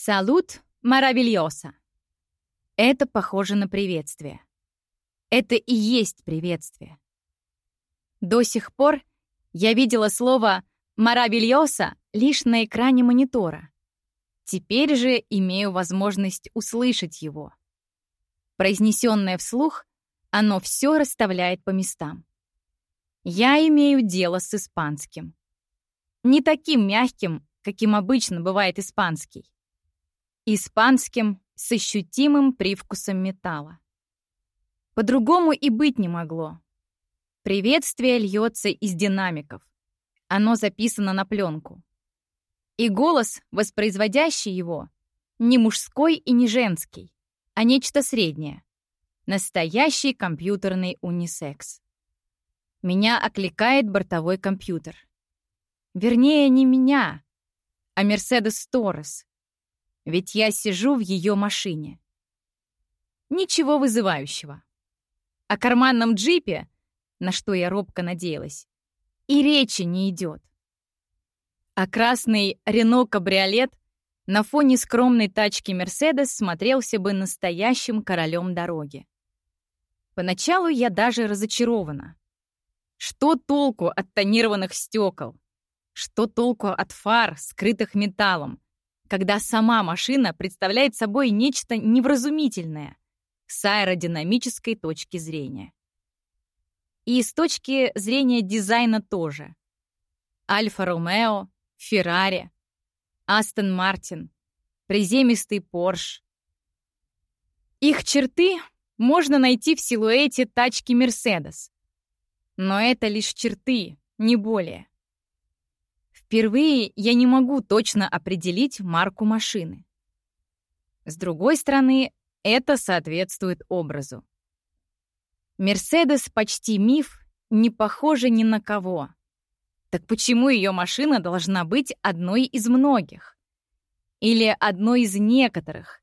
Салут маравильоса. Это похоже на приветствие. Это и есть приветствие. До сих пор я видела слово «маравильоса» лишь на экране монитора. Теперь же имею возможность услышать его. Произнесенное вслух, оно все расставляет по местам. Я имею дело с испанским. Не таким мягким, каким обычно бывает испанский. Испанским с ощутимым привкусом металла. По-другому и быть не могло. Приветствие льется из динамиков. Оно записано на пленку. И голос, воспроизводящий его, не мужской и не женский, а нечто среднее. Настоящий компьютерный унисекс. Меня окликает бортовой компьютер. Вернее, не меня, а Мерседес Торрес. Ведь я сижу в ее машине. Ничего вызывающего. О карманном джипе, на что я робко надеялась, и речи не идет. А красный Рено-кабриолет на фоне скромной тачки Мерседес смотрелся бы настоящим королем дороги. Поначалу я даже разочарована. Что толку от тонированных стекол? Что толку от фар, скрытых металлом, когда сама машина представляет собой нечто невразумительное с аэродинамической точки зрения? И с точки зрения дизайна тоже. Альфа-Ромео, Феррари, Астон Мартин, приземистый Порш. Их черты можно найти в силуэте тачки Мерседес. Но это лишь черты, не более. Впервые я не могу точно определить марку машины. С другой стороны, это соответствует образу. Мерседес почти миф, не похожа ни на кого. Так почему ее машина должна быть одной из многих? Или одной из некоторых,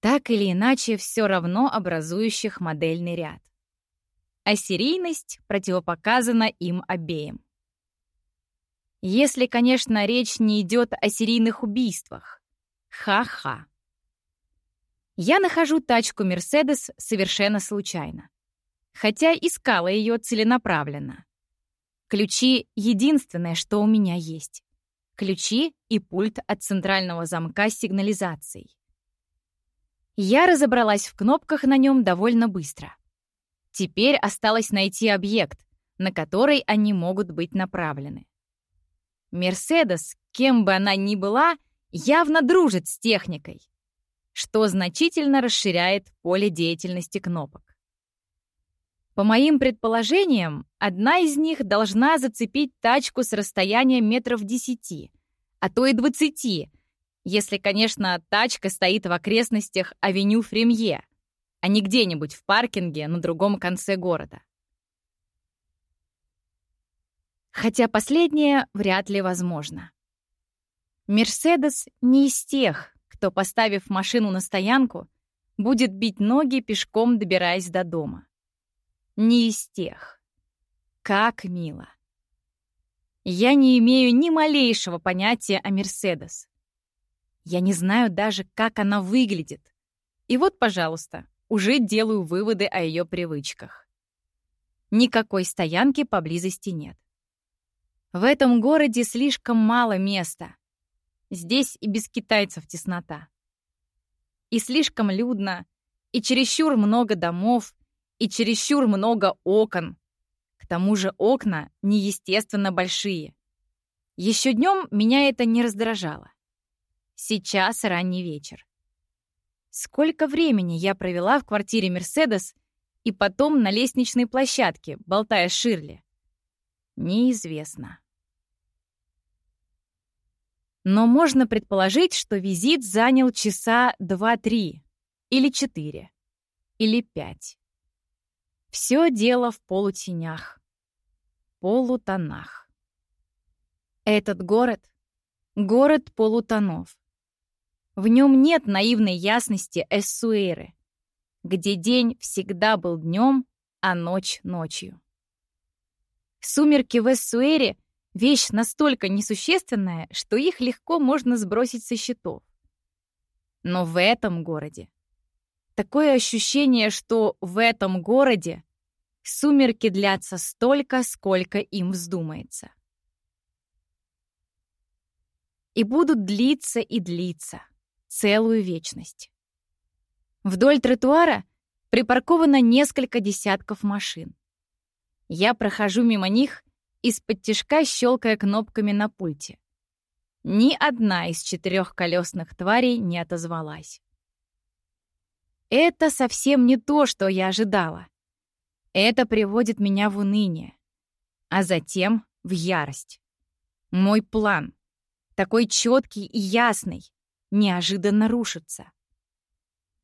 так или иначе все равно образующих модельный ряд? а серийность противопоказана им обеим. Если, конечно, речь не идет о серийных убийствах. Ха-ха. Я нахожу тачку «Мерседес» совершенно случайно. Хотя искала ее целенаправленно. Ключи — единственное, что у меня есть. Ключи и пульт от центрального замка с сигнализацией. Я разобралась в кнопках на нем довольно быстро. Теперь осталось найти объект, на который они могут быть направлены. Мерседес, кем бы она ни была, явно дружит с техникой, что значительно расширяет поле деятельности кнопок. По моим предположениям, одна из них должна зацепить тачку с расстояния метров десяти, а то и двадцати, если, конечно, тачка стоит в окрестностях авеню Фремье, а не где-нибудь в паркинге на другом конце города. Хотя последнее вряд ли возможно. Мерседес не из тех, кто, поставив машину на стоянку, будет бить ноги пешком, добираясь до дома. Не из тех. Как мило. Я не имею ни малейшего понятия о Мерседес. Я не знаю даже, как она выглядит. И вот, пожалуйста, уже делаю выводы о ее привычках. Никакой стоянки поблизости нет. В этом городе слишком мало места. Здесь и без китайцев теснота. И слишком людно, и чересчур много домов, и чересчур много окон. К тому же окна неестественно большие. Еще днем меня это не раздражало. Сейчас ранний вечер. Сколько времени я провела в квартире Мерседес и потом на лестничной площадке, болтая с Ширли? Неизвестно. Но можно предположить, что визит занял часа 2-3, или 4, или 5. Все дело в полутенях, полутонах. Этот город — город полутонов. В нем нет наивной ясности Эссуэры, где день всегда был днем, а ночь — ночью. Сумерки в Эссуэре — вещь настолько несущественная, что их легко можно сбросить со счетов. Но в этом городе такое ощущение, что в этом городе сумерки длятся столько, сколько им вздумается. И будут длиться и длиться целую вечность. Вдоль тротуара припарковано несколько десятков машин. Я прохожу мимо них, из-под тишка щелкая кнопками на пульте. Ни одна из четырехколесных тварей не отозвалась. Это совсем не то, что я ожидала. Это приводит меня в уныние, а затем в ярость. Мой план, такой четкий и ясный, неожиданно рушится.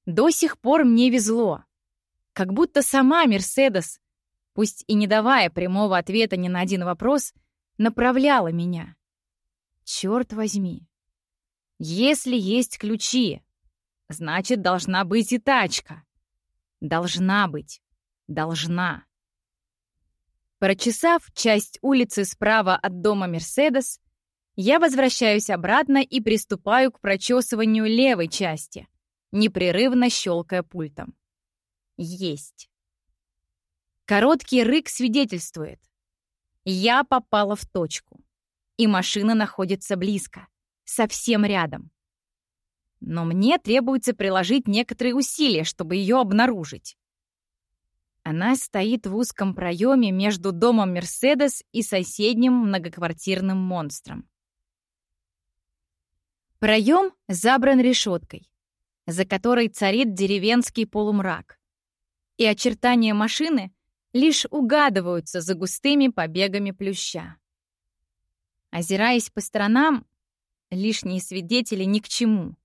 До сих пор мне везло. Как будто сама Мерседес, пусть и не давая прямого ответа ни на один вопрос, направляла меня. Черт возьми. Если есть ключи, значит, должна быть и тачка. Должна быть. Должна. Прочесав часть улицы справа от дома Мерседес, я возвращаюсь обратно и приступаю к прочесыванию левой части, непрерывно щелкая пультом. Есть. Короткий рык свидетельствует. Я попала в точку, и машина находится близко, совсем рядом. Но мне требуется приложить некоторые усилия, чтобы ее обнаружить. Она стоит в узком проеме между домом Мерседес и соседним многоквартирным монстром. Проем забран решеткой, за которой царит деревенский полумрак. И очертания машины лишь угадываются за густыми побегами плюща. Озираясь по сторонам, лишние свидетели ни к чему.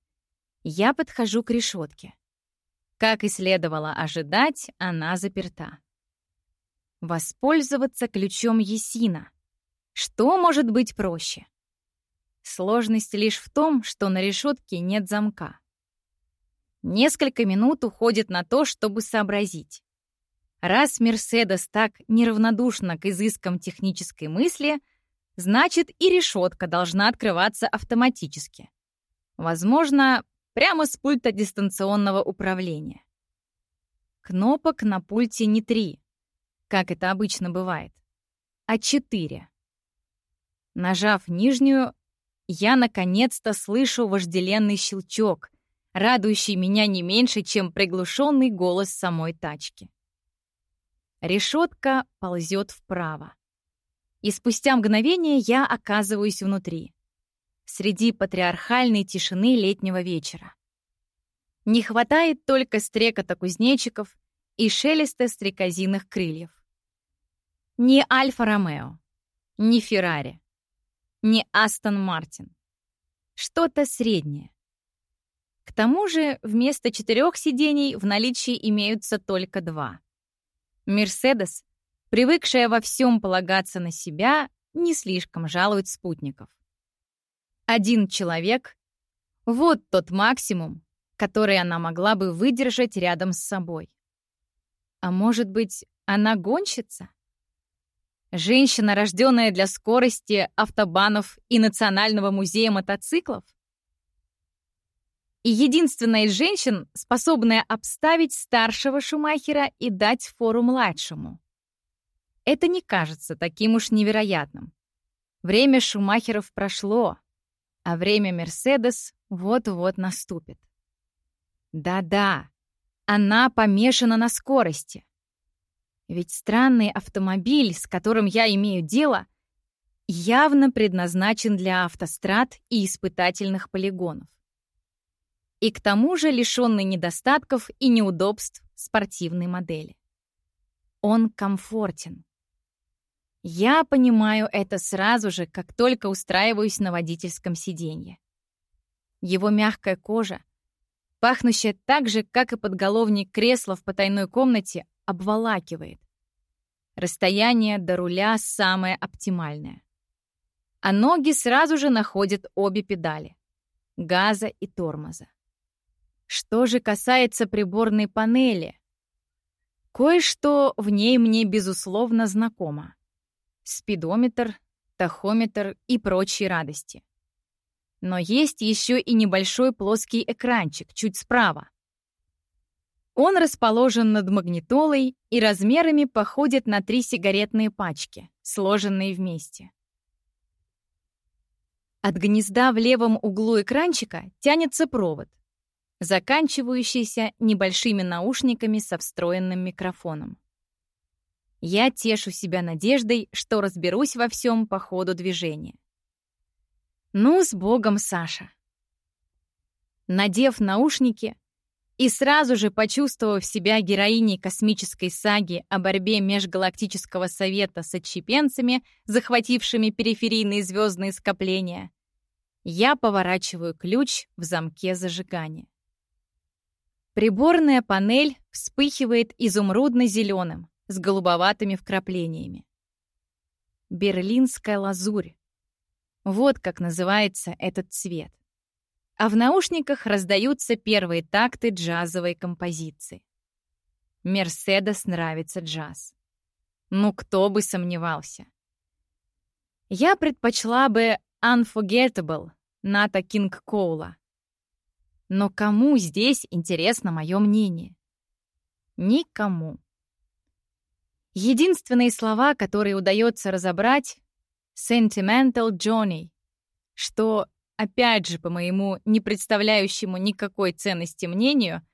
Я подхожу к решетке. Как и следовало ожидать, она заперта. Воспользоваться ключом Есина. Что может быть проще? Сложность лишь в том, что на решетке нет замка. Несколько минут уходит на то, чтобы сообразить. Раз Мерседес так неравнодушна к изыскам технической мысли, значит и решетка должна открываться автоматически. Возможно, прямо с пульта дистанционного управления. Кнопок на пульте не три, как это обычно бывает, а четыре. Нажав нижнюю, я наконец-то слышу вожделенный щелчок, радующий меня не меньше, чем приглушенный голос самой тачки. Решетка ползет вправо. И спустя мгновение я оказываюсь внутри, среди патриархальной тишины летнего вечера. Не хватает только стрекота кузнечиков и шелеста стрекозиных крыльев. Ни Альфа-Ромео, ни Феррари, не Астон Мартин. Что-то среднее. К тому же вместо четырех сидений в наличии имеются только два. Мерседес, привыкшая во всем полагаться на себя, не слишком жалует спутников. Один человек — вот тот максимум, который она могла бы выдержать рядом с собой. А может быть, она гонщица? Женщина, рожденная для скорости, автобанов и Национального музея мотоциклов? И единственная из женщин, способная обставить старшего Шумахера и дать фору младшему. Это не кажется таким уж невероятным. Время Шумахеров прошло, а время Мерседес вот-вот наступит. Да-да, она помешана на скорости. Ведь странный автомобиль, с которым я имею дело, явно предназначен для автострад и испытательных полигонов. И к тому же лишенный недостатков и неудобств спортивной модели. Он комфортен. Я понимаю это сразу же, как только устраиваюсь на водительском сиденье. Его мягкая кожа, пахнущая так же, как и подголовник кресла в потайной комнате, обволакивает. Расстояние до руля самое оптимальное. А ноги сразу же находят обе педали — газа и тормоза. Что же касается приборной панели, кое-что в ней мне, безусловно, знакомо. Спидометр, тахометр и прочие радости. Но есть еще и небольшой плоский экранчик чуть справа. Он расположен над магнитолой и размерами походит на три сигаретные пачки, сложенные вместе. От гнезда в левом углу экранчика тянется провод, заканчивающийся небольшими наушниками со встроенным микрофоном. Я тешу себя надеждой, что разберусь во всем по ходу движения. Ну, с Богом, Саша. Надев наушники и сразу же почувствовав себя героиней космической саги о борьбе Межгалактического Совета с отщепенцами, захватившими периферийные звездные скопления, я поворачиваю ключ в замке зажигания. Приборная панель вспыхивает изумрудно-зеленым с голубоватыми вкраплениями. Берлинская лазурь. Вот как называется этот цвет. А в наушниках раздаются первые такты джазовой композиции. Мерседес нравится джаз. Ну, кто бы сомневался. Я предпочла бы Unforgettable Ната Кинг Коула. Но кому здесь интересно мое мнение? Никому. Единственные слова, которые удается разобрать — «sentimental Johnny», что, опять же, по моему не представляющему никакой ценности мнению,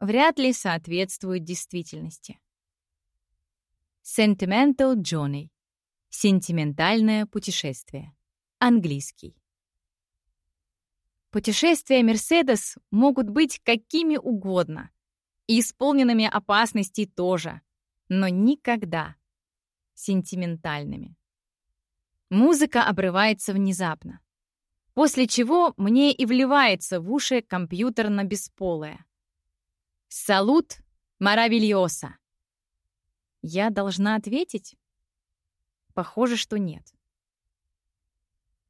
вряд ли соответствует действительности. Sentimental Johnny. Сентиментальное путешествие. Английский. Путешествия Мерседес могут быть какими угодно. И исполненными опасностей тоже. Но никогда сентиментальными. Музыка обрывается внезапно. После чего мне и вливается в уши компьютерно-бесполое. «Салут Маравильоса!» Я должна ответить? Похоже, что нет.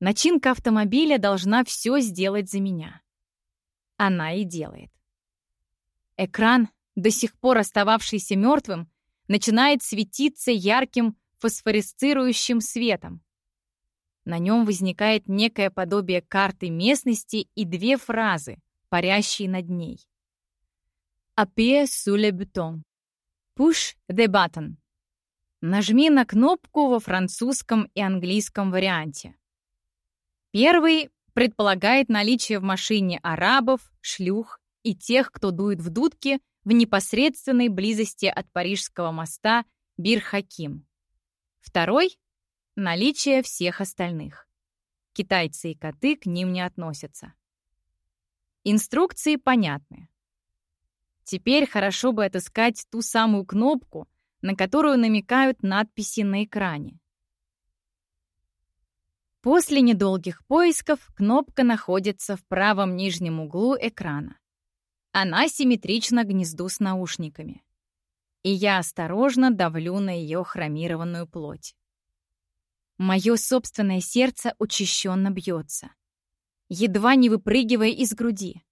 Начинка автомобиля должна все сделать за меня. Она и делает. Экран, до сих пор остававшийся мертвым, начинает светиться ярким фосфоресцирующим светом. На нем возникает некое подобие карты местности и две фразы, парящие над ней. «Appuyez sur le bouton». «Push the button». Нажми на кнопку во французском и английском варианте. Первый предполагает наличие в машине арабов, шлюх и тех, кто дует в дудки в непосредственной близости от Парижского моста Бир-Хаким. Второй — наличие всех остальных. Китайцы и коты к ним не относятся. Инструкции понятны. Теперь хорошо бы отыскать ту самую кнопку, на которую намекают надписи на экране. После недолгих поисков кнопка находится в правом нижнем углу экрана. Она симметрична гнезду с наушниками. И я осторожно давлю на ее хромированную плоть. Мое собственное сердце учащенно бьется, едва не выпрыгивая из груди.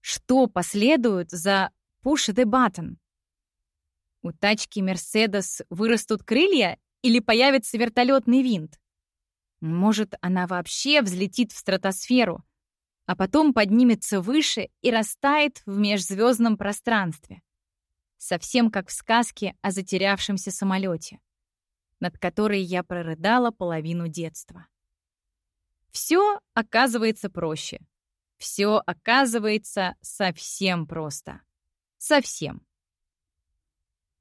Что последует за «push the button»? У тачки Mercedes вырастут крылья или появится вертолетный винт? Может, она вообще взлетит в стратосферу, а потом поднимется выше и растает в межзвездном пространстве. Совсем как в сказке о затерявшемся самолете, над которой я прорыдала половину детства. Все оказывается проще. Все оказывается совсем просто. Совсем.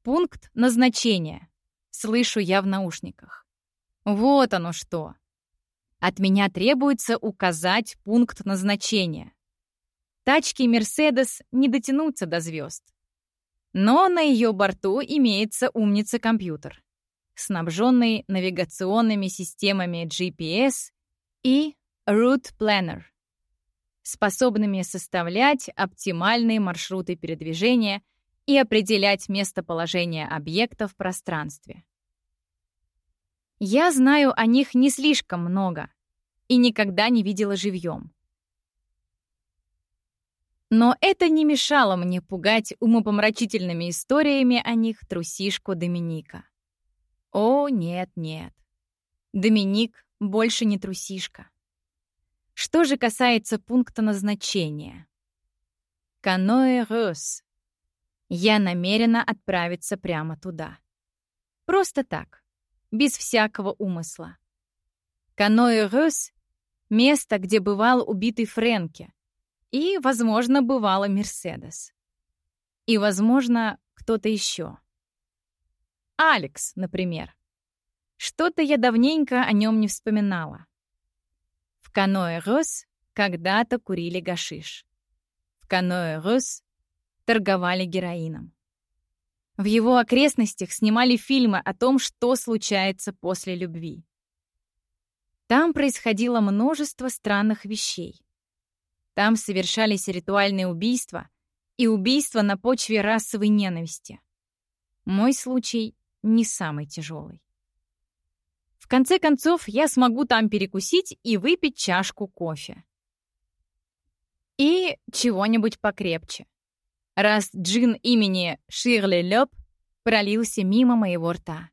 Пункт назначения. Слышу я в наушниках. Вот оно что. От меня требуется указать пункт назначения. Тачки Mercedes не дотянутся до звезд. Но на ее борту имеется умница-компьютер, снабженный навигационными системами GPS и Route Planner, способными составлять оптимальные маршруты передвижения и определять местоположение объекта в пространстве. Я знаю о них не слишком много и никогда не видела живьем. Но это не мешало мне пугать умопомрачительными историями о них трусишку Доминика. О, нет, нет. Доминик больше не трусишка. Что же касается пункта назначения? Каноэ Рос. Я намерена отправиться прямо туда. Просто так, без всякого умысла. Каноэ Рос — место, где бывал убитый Фрэнки. И, возможно, бывала Мерседес. И, возможно, кто-то еще. Алекс, например. Что-то я давненько о нем не вспоминала. В каноэ Рос когда-то курили гашиш. В каноэ Рос торговали героином. В его окрестностях снимали фильмы о том, что случается после любви. Там происходило множество странных вещей. Там совершались ритуальные убийства и убийства на почве расовой ненависти. Мой случай не самый тяжелый. В конце концов, я смогу там перекусить и выпить чашку кофе. И чего-нибудь покрепче. Раз джин имени Ширли Лёб пролился мимо моего рта.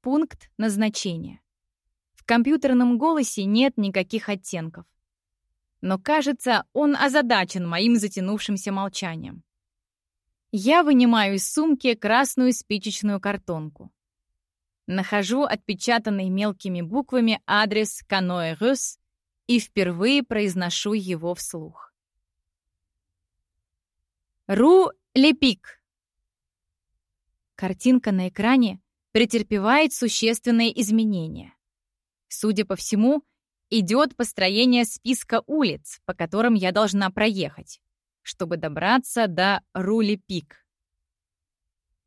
Пункт назначения. В компьютерном голосе нет никаких оттенков. Но, кажется, он озадачен моим затянувшимся молчанием. Я вынимаю из сумки красную спичечную картонку. Нахожу отпечатанный мелкими буквами адрес Каноэ Рус и впервые произношу его вслух. Ру Лепик. Картинка на экране претерпевает существенные изменения. Судя по всему, идет построение списка улиц, по которым я должна проехать, чтобы добраться до Рули-Пик.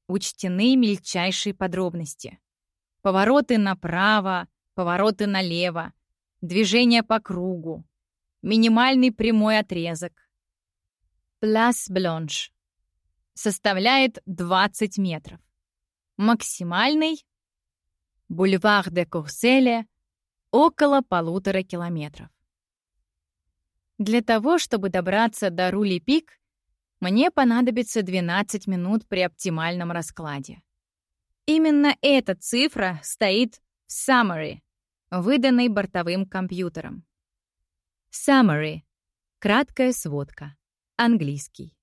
Учтены мельчайшие подробности. Повороты направо, повороты налево, движение по кругу, минимальный прямой отрезок. Пляс Блонш составляет 20 метров. Максимальный Бульвар де Курселе около полутора километров. Для того, чтобы добраться до Рули-Пик, мне понадобится 12 минут при оптимальном раскладе. Именно эта цифра стоит в summary, выданной бортовым компьютером. Summary — краткая сводка, английский.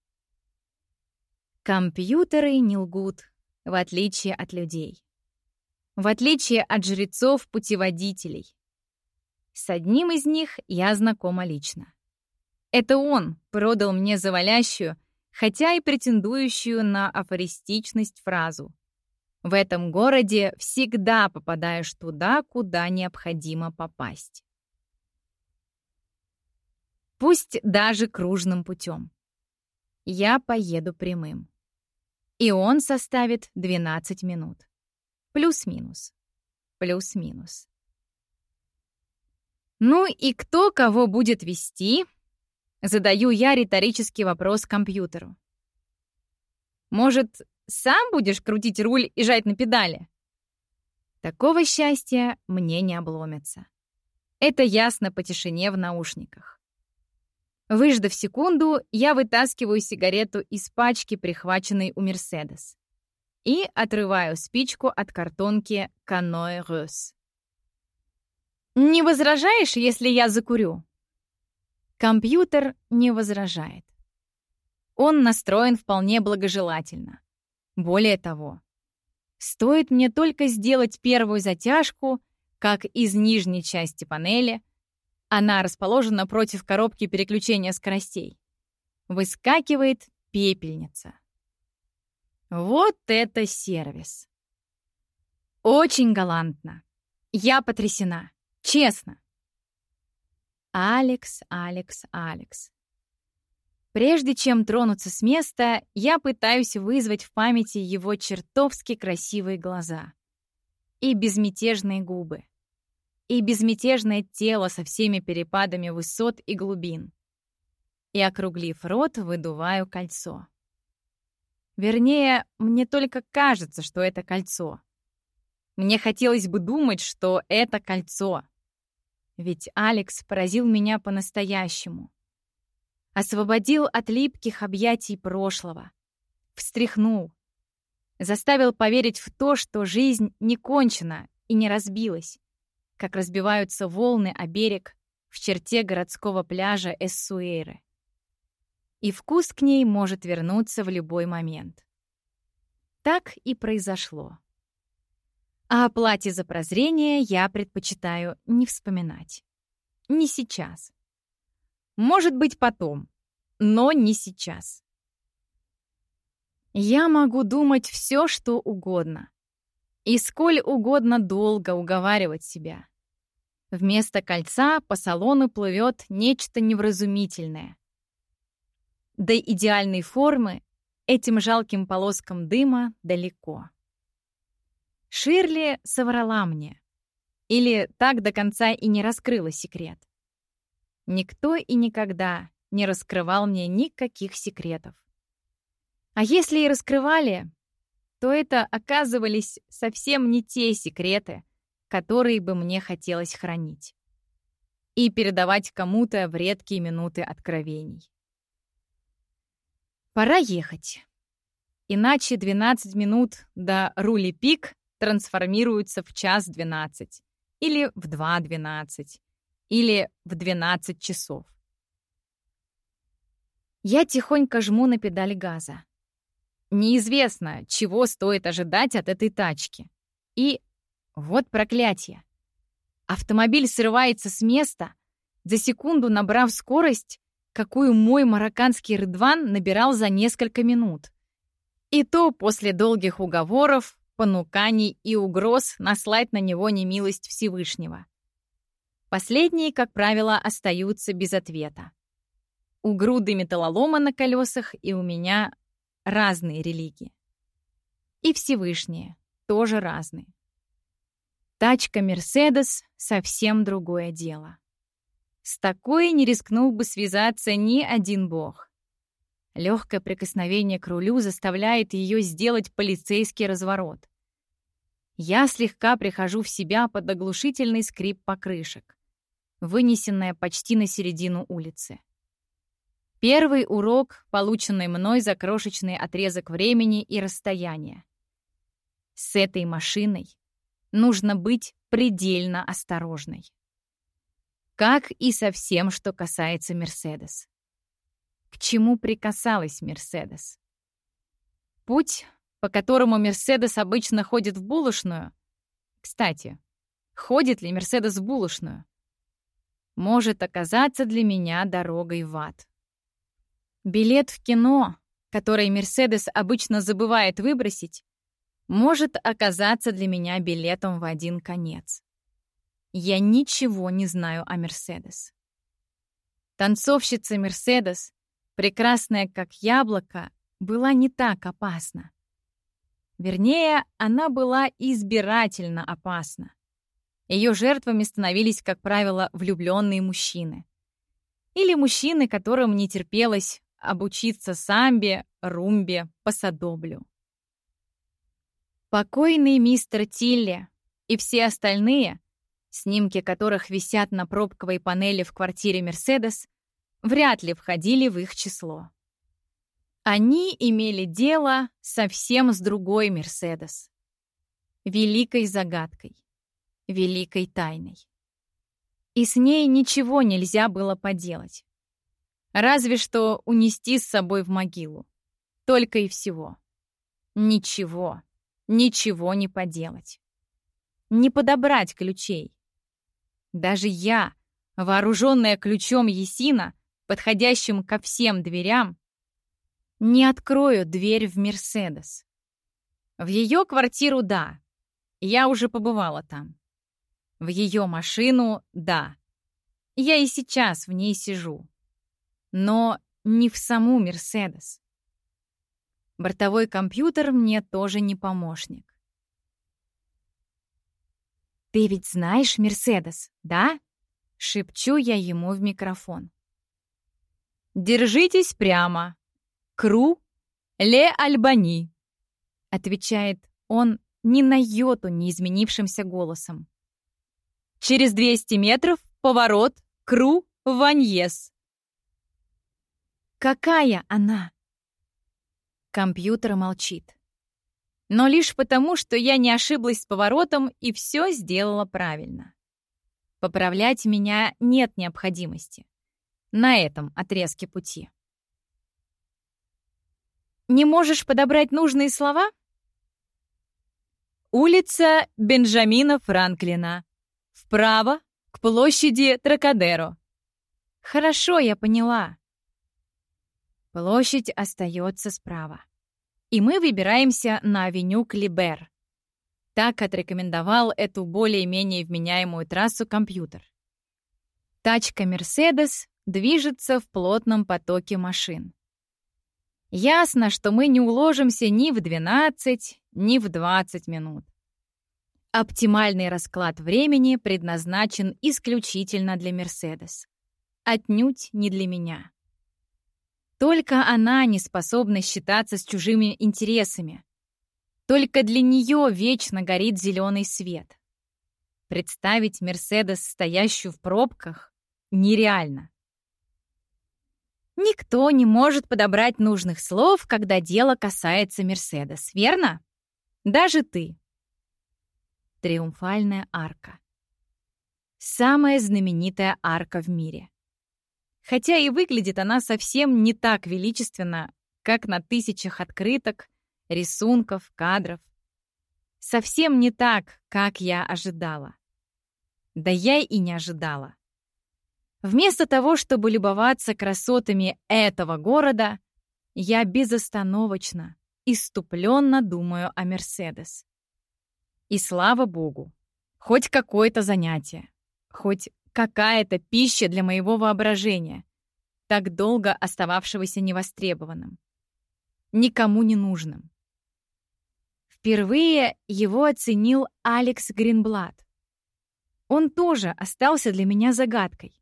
Компьютеры не лгут, в отличие от людей. В отличие от жрецов-путеводителей. С одним из них я знакома лично. Это он продал мне завалящую, хотя и претендующую на афористичность фразу. В этом городе всегда попадаешь туда, куда необходимо попасть. Пусть даже кружным путем. Я поеду прямым. И он составит 12 минут. Плюс-минус. Плюс-минус. Ну и кто кого будет вести? Задаю я риторический вопрос компьютеру. Может, сам будешь крутить руль и жать на педали? Такого счастья мне не обломится. Это ясно по тишине в наушниках. Выждав секунду, я вытаскиваю сигарету из пачки, прихваченной у Мерседес и отрываю спичку от картонки «Каноэ Рус». «Не возражаешь, если я закурю?» Компьютер не возражает. Он настроен вполне благожелательно. Более того, стоит мне только сделать первую затяжку, как из нижней части панели, она расположена против коробки переключения скоростей, выскакивает пепельница. Вот это сервис! Очень галантно. Я потрясена. Честно. Алекс, Алекс, Алекс. Прежде чем тронуться с места, я пытаюсь вызвать в памяти его чертовски красивые глаза и безмятежные губы, и безмятежное тело со всеми перепадами высот и глубин. И, округлив рот, выдуваю кольцо. Вернее, мне только кажется, что это кольцо. Мне хотелось бы думать, что это кольцо. Ведь Алекс поразил меня по-настоящему. Освободил от липких объятий прошлого. Встряхнул. Заставил поверить в то, что жизнь не кончена и не разбилась, как разбиваются волны о берег в черте городского пляжа Эссуэйры. И вкус к ней может вернуться в любой момент. Так и произошло. А о плате за прозрение я предпочитаю не вспоминать. Не сейчас. Может быть, потом, но не сейчас. Я могу думать все, что угодно. И сколь угодно долго уговаривать себя. Вместо кольца по салону плывет нечто невразумительное. До идеальной формы этим жалким полоскам дыма далеко. Ширли соврала мне. Или так до конца и не раскрыла секрет. Никто и никогда не раскрывал мне никаких секретов. А если и раскрывали, то это оказывались совсем не те секреты, которые бы мне хотелось хранить и передавать кому-то в редкие минуты откровений. Пора ехать. Иначе 12 минут до рули пик трансформируются в час 12 или в 2.12 или в 12 часов. Я тихонько жму на педаль газа. Неизвестно, чего стоит ожидать от этой тачки. И вот проклятие. Автомобиль срывается с места, за секунду набрав скорость, какую мой марокканский рыдван набирал за несколько минут. И то после долгих уговоров, понуканий и угроз наслать на него немилость Всевышнего. Последние, как правило, остаются без ответа. У груды металлолома на колесах и у меня разные религии. И Всевышние тоже разные. Тачка «Мерседес» — совсем другое дело. С такой не рискнул бы связаться ни один бог. Легкое прикосновение к рулю заставляет ее сделать полицейский разворот. Я слегка прихожу в себя под оглушительный скрип покрышек, вынесенная почти на середину улицы. Первый урок, полученный мной за крошечный отрезок времени и расстояния. С этой машиной нужно быть предельно осторожной. Как и со всем, что касается Мерседес. К чему прикасалась Мерседес? Путь, по которому Мерседес обычно ходит в булочную. Кстати, ходит ли Мерседес в булочную? Может оказаться для меня дорогой в ад. Билет в кино, который Мерседес обычно забывает выбросить, может оказаться для меня билетом в один конец. Я ничего не знаю о Мерседес. Танцовщица Мерседес, прекрасная как яблоко, была не так опасна. Вернее, она была избирательно опасна. Ее жертвами становились, как правило, влюбленные мужчины. Или мужчины, которым не терпелось обучиться самбе, румбе, посадоблю. Покойный мистер Тилли и все остальные, снимки которых висят на пробковой панели в квартире Мерседес, вряд ли входили в их число. Они имели дело совсем с другой Мерседес. Великой загадкой, великой тайной. И с ней ничего нельзя было поделать. Разве что унести с собой в могилу. Только и всего. Ничего, ничего не поделать. Не подобрать ключей. Даже я, вооруженная ключом Есина, подходящим ко всем дверям, не открою дверь в Мерседес. В ее квартиру — да. Я уже побывала там. В ее машину — да. Я и сейчас в ней сижу но не в саму Мерседес. Бортовой компьютер мне тоже не помощник. «Ты ведь знаешь Мерседес, да?» — шепчу я ему в микрофон. «Держитесь прямо. Кру Ле Альбани», — отвечает он ни на йоту не изменившимся голосом. «Через 200 метров поворот Кру Ваньес». Какая она? Компьютер молчит. Но лишь потому, что я не ошиблась с поворотом и все сделала правильно. Поправлять меня нет необходимости. На этом отрезке пути. Не можешь подобрать нужные слова? Улица Бенджамина Франклина. Вправо, к площади Тракадеро. Хорошо, я поняла. Площадь остается справа. И мы выбираемся на авеню Клибер. Так отрекомендовал эту более-менее вменяемую трассу компьютер. Тачка «Мерседес» движется в плотном потоке машин. Ясно, что мы не уложимся ни в 12, ни в 20 минут. Оптимальный расклад времени предназначен исключительно для «Мерседес». Отнюдь не для меня. Только она не способна считаться с чужими интересами. Только для нее вечно горит зеленый свет. Представить Мерседес, стоящую в пробках, нереально. Никто не может подобрать нужных слов, когда дело касается Мерседес, верно? Даже ты. Триумфальная арка. Самая знаменитая арка в мире. Хотя и выглядит она совсем не так величественно, как на тысячах открыток, рисунков, кадров. Совсем не так, как я ожидала. Да я и не ожидала. Вместо того, чтобы любоваться красотами этого города, я безостановочно, иступленно думаю о Мерседес. И слава богу, хоть какое-то занятие, хоть какая-то пища для моего воображения, так долго остававшегося невостребованным, никому не нужным. Впервые его оценил Алекс Гринблад. Он тоже остался для меня загадкой,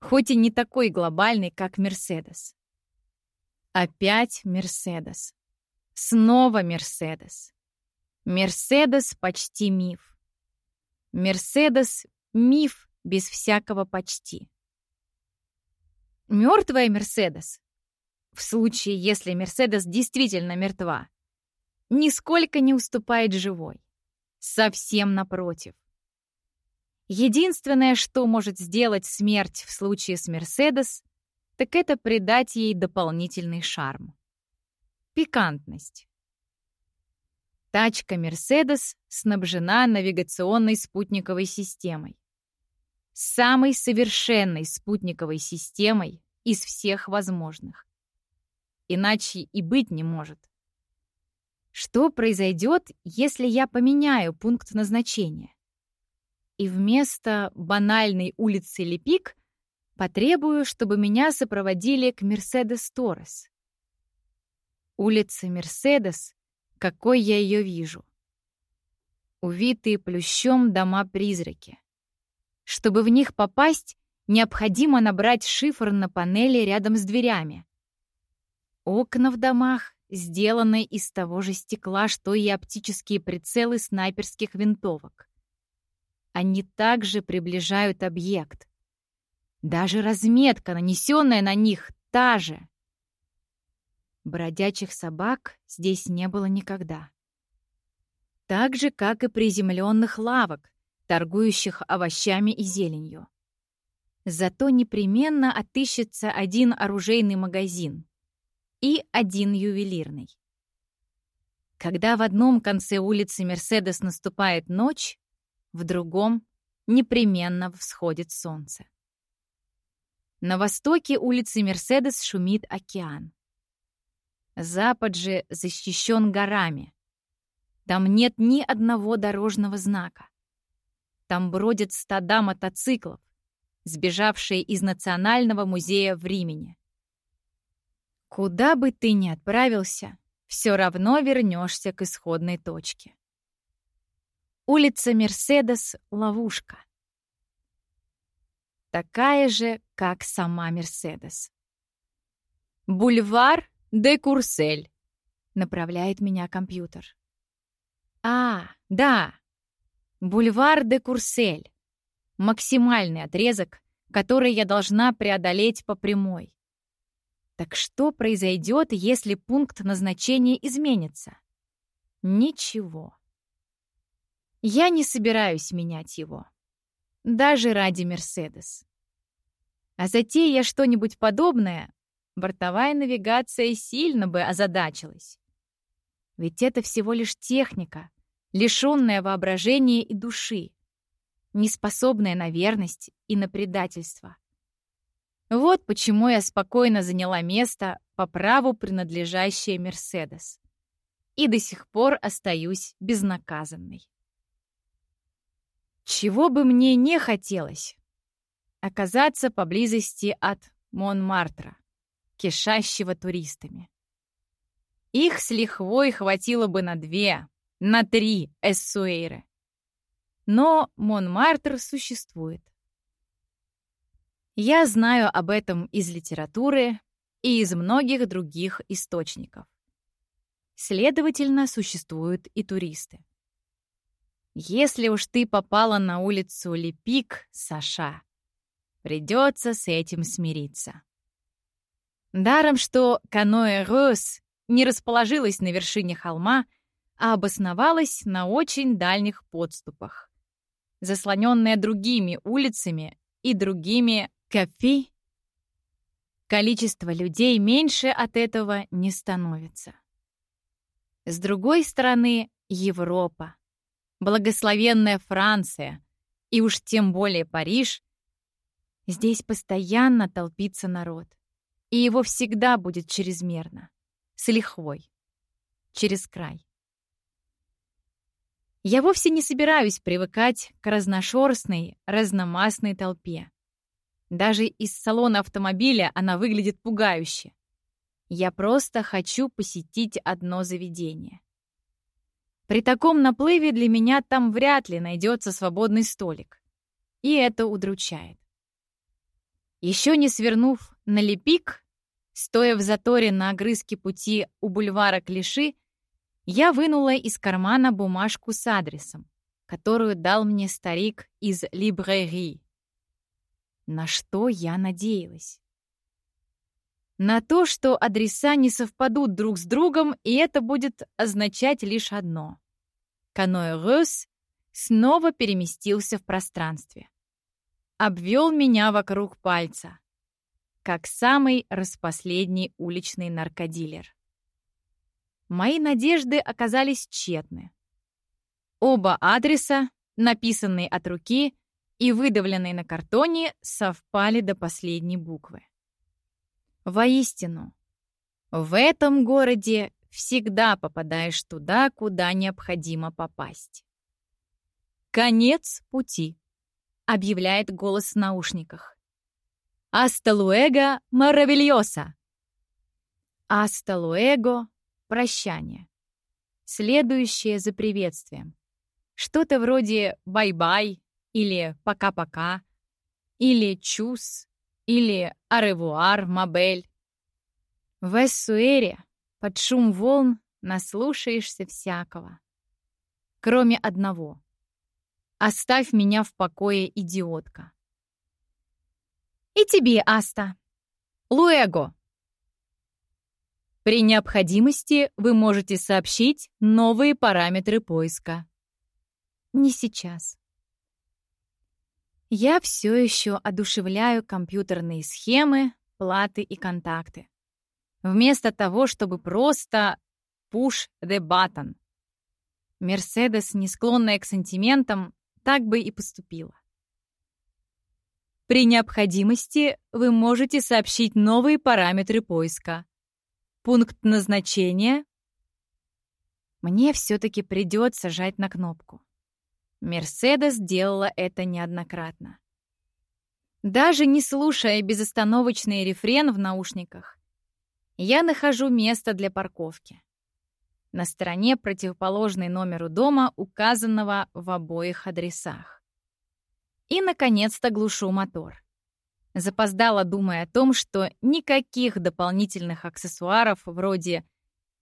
хоть и не такой глобальный, как Мерседес. Опять Мерседес. Снова Мерседес. Мерседес почти миф. Мерседес — миф без всякого почти. Мертвая Мерседес, в случае, если Мерседес действительно мертва, нисколько не уступает живой. Совсем напротив. Единственное, что может сделать смерть в случае с Мерседес, так это придать ей дополнительный шарм. Пикантность. Тачка Мерседес снабжена навигационной спутниковой системой самой совершенной спутниковой системой из всех возможных. Иначе и быть не может. Что произойдет, если я поменяю пункт назначения? И вместо банальной улицы Лепик потребую, чтобы меня сопроводили к Мерседес Торрес. Улица Мерседес, какой я ее вижу. Увитые плющом дома-призраки. Чтобы в них попасть, необходимо набрать шифр на панели рядом с дверями. Окна в домах сделаны из того же стекла, что и оптические прицелы снайперских винтовок. Они также приближают объект. Даже разметка, нанесенная на них, та же. Бродячих собак здесь не было никогда. Так же, как и приземленных лавок, торгующих овощами и зеленью. Зато непременно отыщется один оружейный магазин и один ювелирный. Когда в одном конце улицы Мерседес наступает ночь, в другом непременно всходит солнце. На востоке улицы Мерседес шумит океан. Запад же защищен горами. Там нет ни одного дорожного знака. Там бродят стада мотоциклов, сбежавшие из Национального музея в Римене. Куда бы ты ни отправился, все равно вернешься к исходной точке. Улица Мерседес — ловушка. Такая же, как сама Мерседес. «Бульвар де Курсель», — направляет меня компьютер. «А, да, Бульвар де Курсель. Максимальный отрезок, который я должна преодолеть по прямой. Так что произойдет, если пункт назначения изменится? Ничего. Я не собираюсь менять его. даже ради Мерседес. А затея я что-нибудь подобное, бортовая навигация сильно бы озадачилась. Ведь это всего лишь техника, лишенная воображения и души, неспособная на верность и на предательство. Вот почему я спокойно заняла место по праву принадлежащее Мерседес. И до сих пор остаюсь безнаказанной. Чего бы мне не хотелось? Оказаться поблизости от Монмартра, кишащего туристами. Их с лихвой хватило бы на две, на три эссуэйры. Но Монмартр существует. Я знаю об этом из литературы и из многих других источников. Следовательно, существуют и туристы. Если уж ты попала на улицу Лепик, Саша, придется с этим смириться. Даром, что каноэ Рос не расположилась на вершине холма, а обосновалась на очень дальних подступах, заслоненная другими улицами и другими кафе. Количество людей меньше от этого не становится. С другой стороны, Европа, благословенная Франция и уж тем более Париж, здесь постоянно толпится народ, и его всегда будет чрезмерно с лихвой. Через край. Я вовсе не собираюсь привыкать к разношерстной, разномастной толпе. Даже из салона автомобиля она выглядит пугающе. Я просто хочу посетить одно заведение. При таком наплыве для меня там вряд ли найдется свободный столик. И это удручает. Еще не свернув на Лепик, Стоя в заторе на огрызке пути у бульвара Клиши, я вынула из кармана бумажку с адресом, которую дал мне старик из либрери. На что я надеялась? На то, что адреса не совпадут друг с другом, и это будет означать лишь одно. Каноэ Рос снова переместился в пространстве. Обвел меня вокруг пальца как самый распоследний уличный наркодилер. Мои надежды оказались тщетны. Оба адреса, написанные от руки и выдавленные на картоне, совпали до последней буквы. Воистину, в этом городе всегда попадаешь туда, куда необходимо попасть. «Конец пути», — объявляет голос в наушниках. «Hasta maravillosa!» «Hasta luego» — прощание. Следующее за приветствием. Что-то вроде «bye-bye» или «пока-пока» или «чус» или «аревуар, мабель». В Эссуэре под шум волн наслушаешься всякого. Кроме одного. «Оставь меня в покое, идиотка». И тебе, Аста. Луэго. При необходимости вы можете сообщить новые параметры поиска. Не сейчас. Я все еще одушевляю компьютерные схемы, платы и контакты. Вместо того, чтобы просто push the button. Мерседес, не склонная к сантиментам, так бы и поступила. При необходимости вы можете сообщить новые параметры поиска. Пункт назначения. Мне все-таки придется жать на кнопку. Мерседес делала это неоднократно. Даже не слушая безостановочный рефрен в наушниках, я нахожу место для парковки. На стороне противоположной номеру дома, указанного в обоих адресах. И, наконец-то, глушу мотор. Запоздала, думая о том, что никаких дополнительных аксессуаров вроде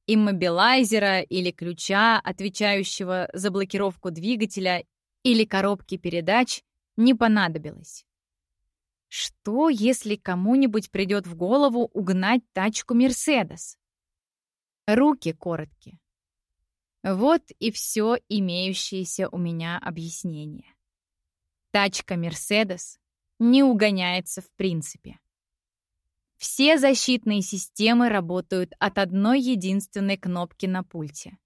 иммобилайзера или ключа, отвечающего за блокировку двигателя или коробки передач, не понадобилось. Что, если кому-нибудь придет в голову угнать тачку «Мерседес»? Руки короткие. Вот и все имеющееся у меня объяснение. Тачка «Мерседес» не угоняется в принципе. Все защитные системы работают от одной единственной кнопки на пульте.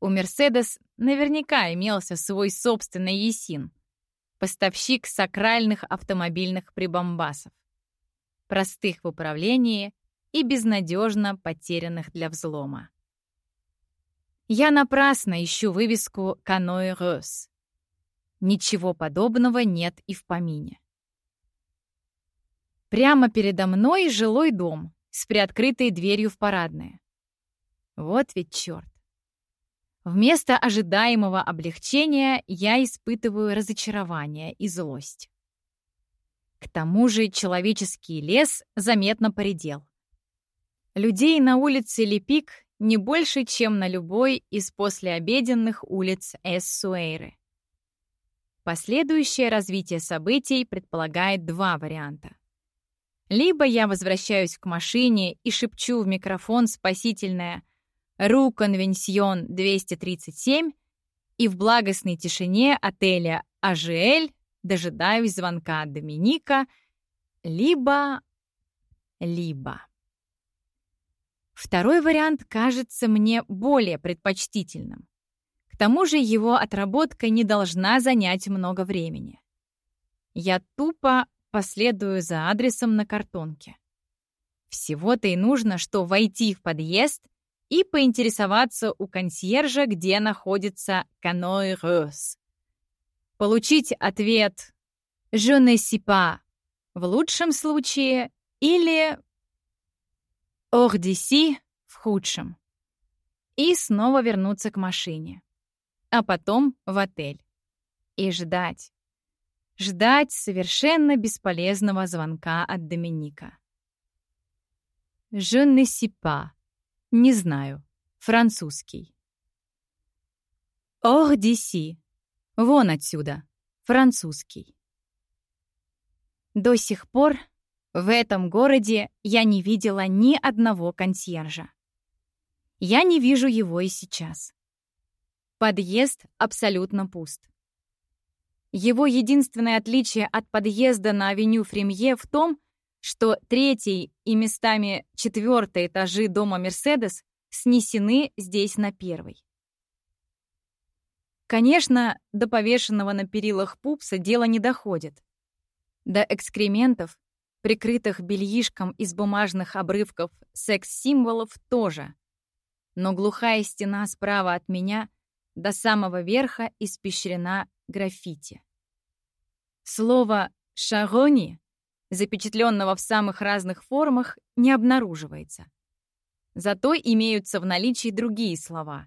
У «Мерседес» наверняка имелся свой собственный ЕСИН, поставщик сакральных автомобильных прибамбасов, простых в управлении и безнадежно потерянных для взлома. Я напрасно ищу вывеску «Каноэ Рос». Ничего подобного нет и в помине. Прямо передо мной жилой дом с приоткрытой дверью в парадное. Вот ведь черт. Вместо ожидаемого облегчения я испытываю разочарование и злость. К тому же человеческий лес заметно поредел. Людей на улице Лепик не больше, чем на любой из послеобеденных улиц Эссуэйры. Последующее развитие событий предполагает два варианта. Либо я возвращаюсь к машине и шепчу в микрофон спасительное «Ру Конвенсьон 237» и в благостной тишине отеля «АЖЛ» дожидаюсь звонка Доминика, либо... либо... Второй вариант кажется мне более предпочтительным. К тому же его отработка не должна занять много времени. Я тупо последую за адресом на картонке. Всего-то и нужно, что войти в подъезд и поинтересоваться у консьержа, где находится каноэ Рос. Получить ответ «Je ne sais pas» в лучшем случае или Ордиси в худшем. И снова вернуться к машине. А потом в отель. И ждать. Ждать совершенно бесполезного звонка от Доминика. Je ne sais pas. Не знаю. Французский. Ох, диси. Вон отсюда. Французский. До сих пор в этом городе я не видела ни одного консьержа. Я не вижу его и сейчас. Подъезд абсолютно пуст. Его единственное отличие от подъезда на авеню Фремье в том, что третий и местами четвертый этажи дома «Мерседес» снесены здесь на первый. Конечно, до повешенного на перилах пупса дело не доходит. До экскрементов прикрытых бельишком из бумажных обрывков секс-символов тоже. Но глухая стена справа от меня до самого верха испещрена граффити. Слово «шарони», запечатленного в самых разных формах, не обнаруживается. Зато имеются в наличии другие слова.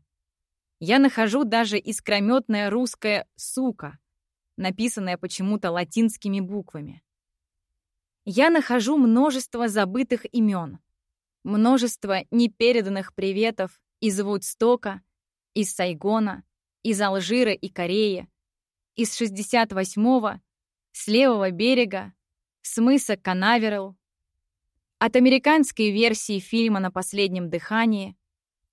Я нахожу даже искрометное русское «сука», написанное почему-то латинскими буквами я нахожу множество забытых имен, множество непереданных приветов из Вудстока, из Сайгона, из Алжира и Кореи, из 68-го, с левого берега, с мыса Канаверал, от американской версии фильма «На последнем дыхании»,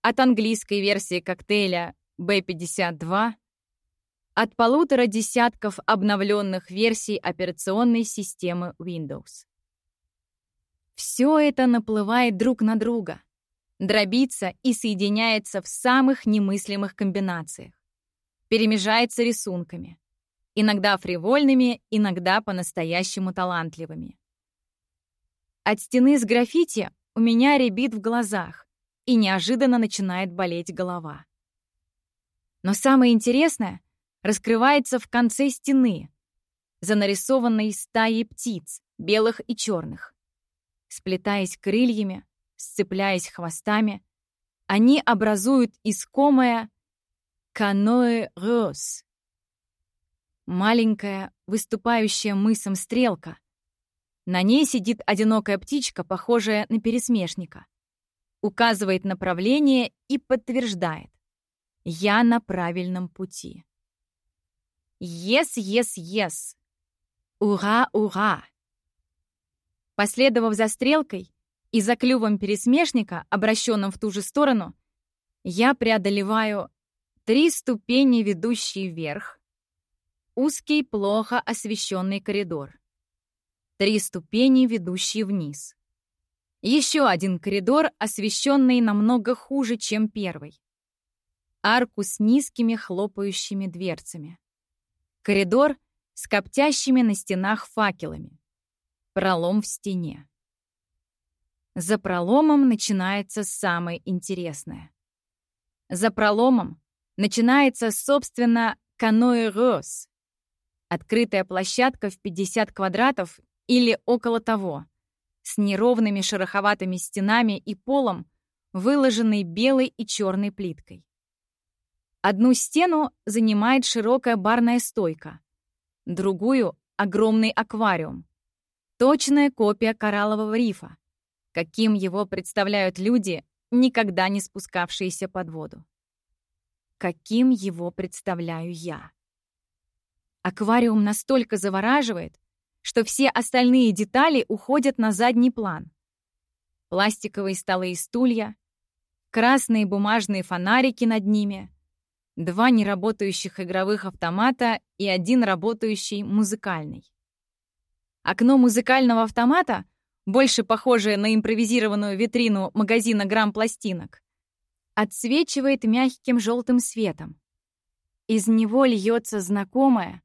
от английской версии коктейля B-52, от полутора десятков обновленных версий операционной системы Windows. Все это наплывает друг на друга, дробится и соединяется в самых немыслимых комбинациях, перемежается рисунками, иногда фривольными, иногда по-настоящему талантливыми. От стены с граффити у меня рябит в глазах, и неожиданно начинает болеть голова. Но самое интересное — раскрывается в конце стены, за нарисованной стаей птиц, белых и черных. Сплетаясь крыльями, сцепляясь хвостами, они образуют искомое каноэ рос. Маленькая, выступающая мысом стрелка. На ней сидит одинокая птичка, похожая на пересмешника. Указывает направление и подтверждает. Я на правильном пути. «Yes, yes, yes! Ура, ура!» Последовав за стрелкой и за клювом пересмешника, обращенным в ту же сторону, я преодолеваю три ступени, ведущие вверх, узкий, плохо освещенный коридор. Три ступени, ведущие вниз. Еще один коридор, освещенный намного хуже, чем первый. Арку с низкими хлопающими дверцами. Коридор с коптящими на стенах факелами. Пролом в стене. За проломом начинается самое интересное. За проломом начинается, собственно, каноэ Рос. Открытая площадка в 50 квадратов или около того, с неровными шероховатыми стенами и полом, выложенный белой и черной плиткой. Одну стену занимает широкая барная стойка, другую — огромный аквариум. Точная копия кораллового рифа, каким его представляют люди, никогда не спускавшиеся под воду. Каким его представляю я. Аквариум настолько завораживает, что все остальные детали уходят на задний план. Пластиковые столы и стулья, красные бумажные фонарики над ними, два неработающих игровых автомата и один работающий музыкальный. Окно музыкального автомата — больше похожее на импровизированную витрину магазина грамм пластинок, отсвечивает мягким желтым светом. Из него льется знакомая,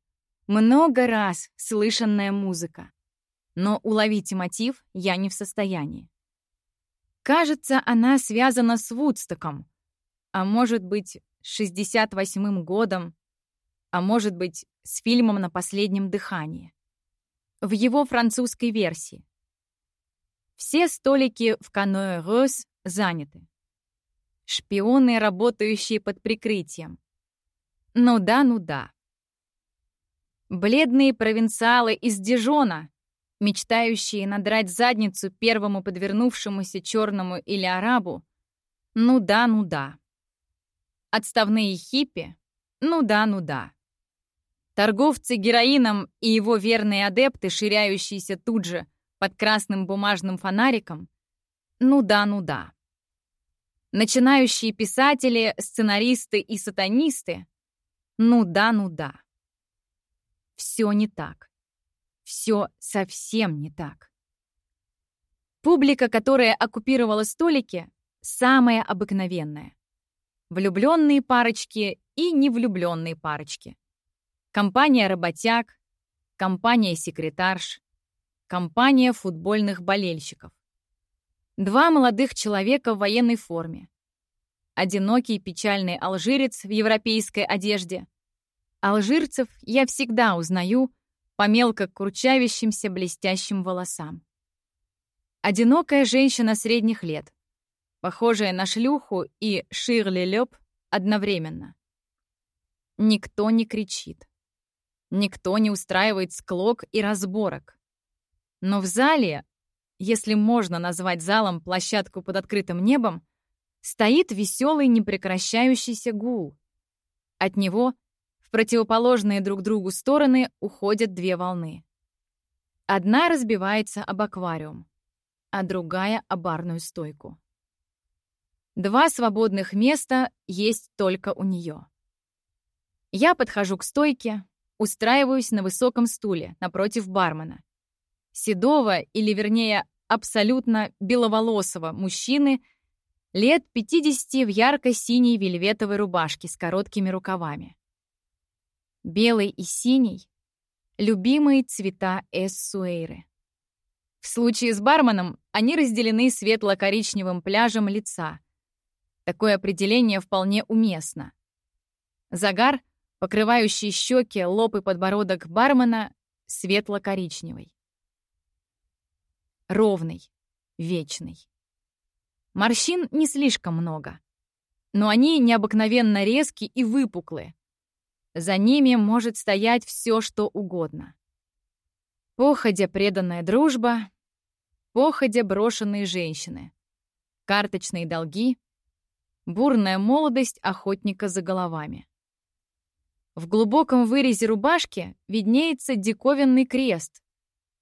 много раз слышанная музыка. Но уловить мотив я не в состоянии. Кажется, она связана с Вудстоком, а может быть, с 68-м годом, а может быть, с фильмом «На последнем дыхании». В его французской версии. Все столики в каноэ Рос заняты. Шпионы, работающие под прикрытием. Ну да, ну да. Бледные провинциалы из Дижона, мечтающие надрать задницу первому подвернувшемуся черному или арабу. Ну да, ну да. Отставные хиппи. Ну да, ну да. Торговцы героином и его верные адепты, ширяющиеся тут же под красным бумажным фонариком? Ну да, ну да. Начинающие писатели, сценаристы и сатанисты? Ну да, ну да. Все не так. Все совсем не так. Публика, которая оккупировала столики, самая обыкновенная. Влюбленные парочки и невлюбленные парочки. Компания работяг, компания секретарш, Компания футбольных болельщиков. Два молодых человека в военной форме. Одинокий печальный алжирец в европейской одежде. Алжирцев я всегда узнаю по мелко курчавящимся блестящим волосам. Одинокая женщина средних лет, похожая на шлюху и Ширли Лёб одновременно. Никто не кричит. Никто не устраивает склок и разборок. Но в зале, если можно назвать залом площадку под открытым небом, стоит веселый непрекращающийся гул. От него в противоположные друг другу стороны уходят две волны. Одна разбивается об аквариум, а другая — об барную стойку. Два свободных места есть только у нее. Я подхожу к стойке, устраиваюсь на высоком стуле напротив бармена седого, или вернее, абсолютно беловолосого мужчины лет 50 в ярко-синей вельветовой рубашке с короткими рукавами. Белый и синий — любимые цвета Эссуэйры. В случае с барменом они разделены светло-коричневым пляжем лица. Такое определение вполне уместно. Загар, покрывающий щеки, лоб и подбородок бармена, светло-коричневый ровный, вечный. Морщин не слишком много, но они необыкновенно резкие и выпуклые. За ними может стоять все, что угодно. Походя преданная дружба, походя брошенные женщины, карточные долги, бурная молодость охотника за головами. В глубоком вырезе рубашки виднеется диковинный крест,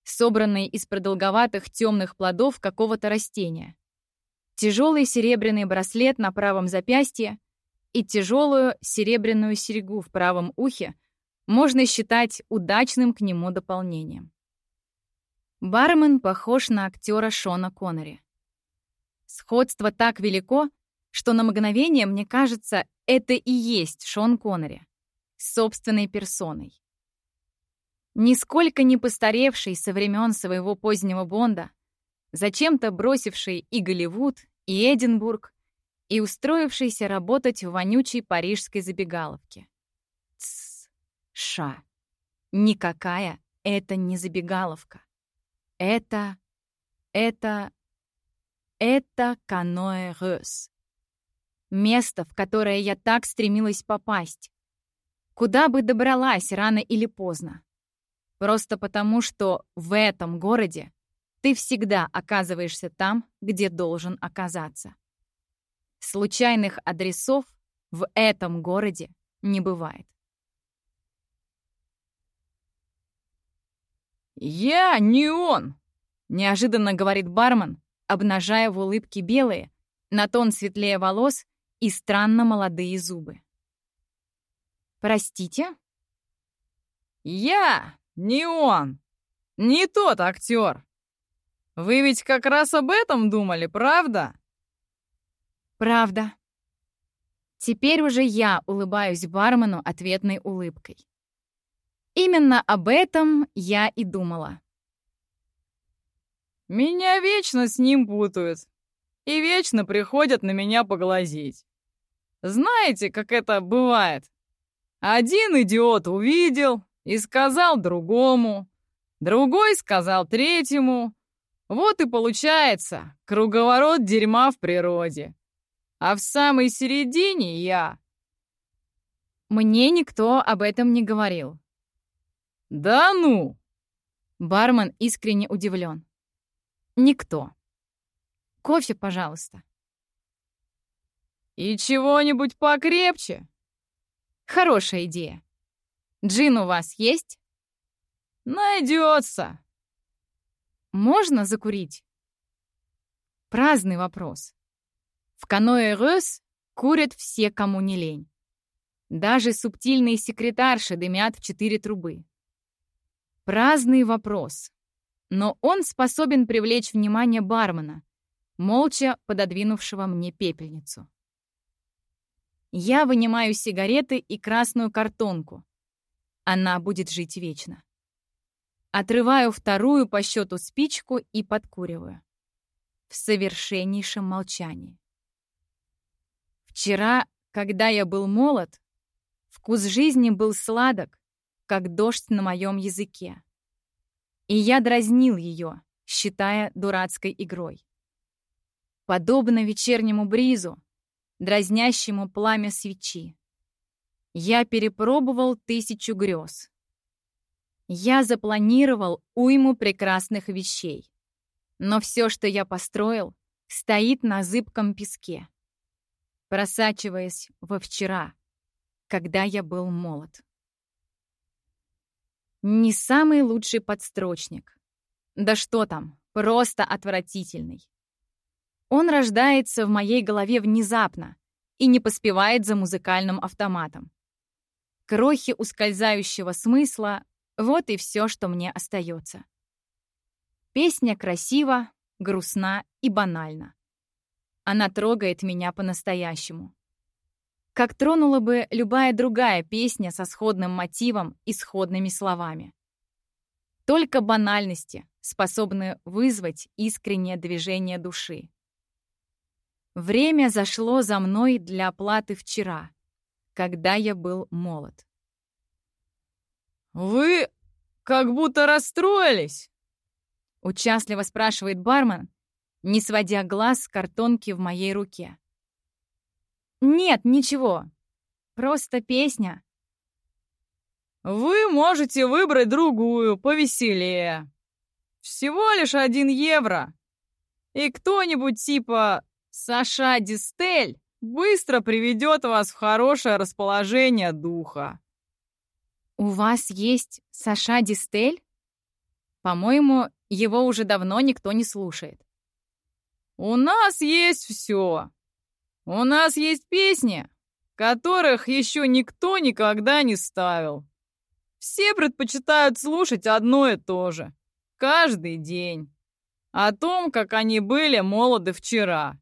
собранный из продолговатых темных плодов какого-то растения. Тяжелый серебряный браслет на правом запястье и тяжелую серебряную серьгу в правом ухе можно считать удачным к нему дополнением. Бармен похож на актера Шона Коннери. Сходство так велико, что на мгновение мне кажется, это и есть Шон Коннери собственной персоной. Нисколько не постаревший со времен своего позднего Бонда, зачем-то бросивший и Голливуд, и Эдинбург, и устроившийся работать в вонючей парижской забегаловке. Ша. Никакая это не забегаловка. Это... это... это каноэ Рёс. Место, в которое я так стремилась попасть. Куда бы добралась рано или поздно. Просто потому, что в этом городе ты всегда оказываешься там, где должен оказаться. Случайных адресов в этом городе не бывает. «Я не он!» — неожиданно говорит бармен, обнажая в улыбке белые, на тон светлее волос и странно молодые зубы. «Простите?» «Я не он! Не тот актер! Вы ведь как раз об этом думали, правда?» «Правда». Теперь уже я улыбаюсь бармену ответной улыбкой. Именно об этом я и думала. «Меня вечно с ним путают и вечно приходят на меня поглазеть. Знаете, как это бывает? Один идиот увидел и сказал другому, другой сказал третьему. Вот и получается круговорот дерьма в природе. А в самой середине я. Мне никто об этом не говорил. Да ну! Бармен искренне удивлен. Никто. Кофе, пожалуйста. И чего-нибудь покрепче? Хорошая идея. Джин у вас есть? Найдется. Можно закурить? Праздный вопрос. В каноэ Рёс курят все, кому не лень. Даже субтильные секретарши дымят в четыре трубы. Праздный вопрос. Но он способен привлечь внимание бармена, молча пододвинувшего мне пепельницу. Я вынимаю сигареты и красную картонку. Она будет жить вечно. Отрываю вторую по счету спичку и подкуриваю. В совершеннейшем молчании. Вчера, когда я был молод, вкус жизни был сладок, как дождь на моем языке. И я дразнил ее, считая дурацкой игрой. Подобно вечернему бризу, дразнящему пламя свечи. Я перепробовал тысячу грез. Я запланировал уйму прекрасных вещей. Но все, что я построил, стоит на зыбком песке, просачиваясь во вчера, когда я был молод. Не самый лучший подстрочник. Да что там, просто отвратительный. Он рождается в моей голове внезапно и не поспевает за музыкальным автоматом. Крохи ускользающего смысла — вот и все, что мне остается. Песня красива, грустна и банальна. Она трогает меня по-настоящему. Как тронула бы любая другая песня со сходным мотивом и сходными словами. Только банальности способны вызвать искреннее движение души. Время зашло за мной для оплаты вчера, когда я был молод. «Вы как будто расстроились?» Участливо спрашивает бармен, не сводя глаз с картонки в моей руке. «Нет, ничего. Просто песня». «Вы можете выбрать другую, повеселее. Всего лишь один евро. И кто-нибудь типа Саша Дистель быстро приведет вас в хорошее расположение духа». «У вас есть Саша Дистель?» «По-моему, его уже давно никто не слушает». «У нас есть все. У нас есть песни, которых еще никто никогда не ставил. Все предпочитают слушать одно и то же. Каждый день. О том, как они были молоды вчера.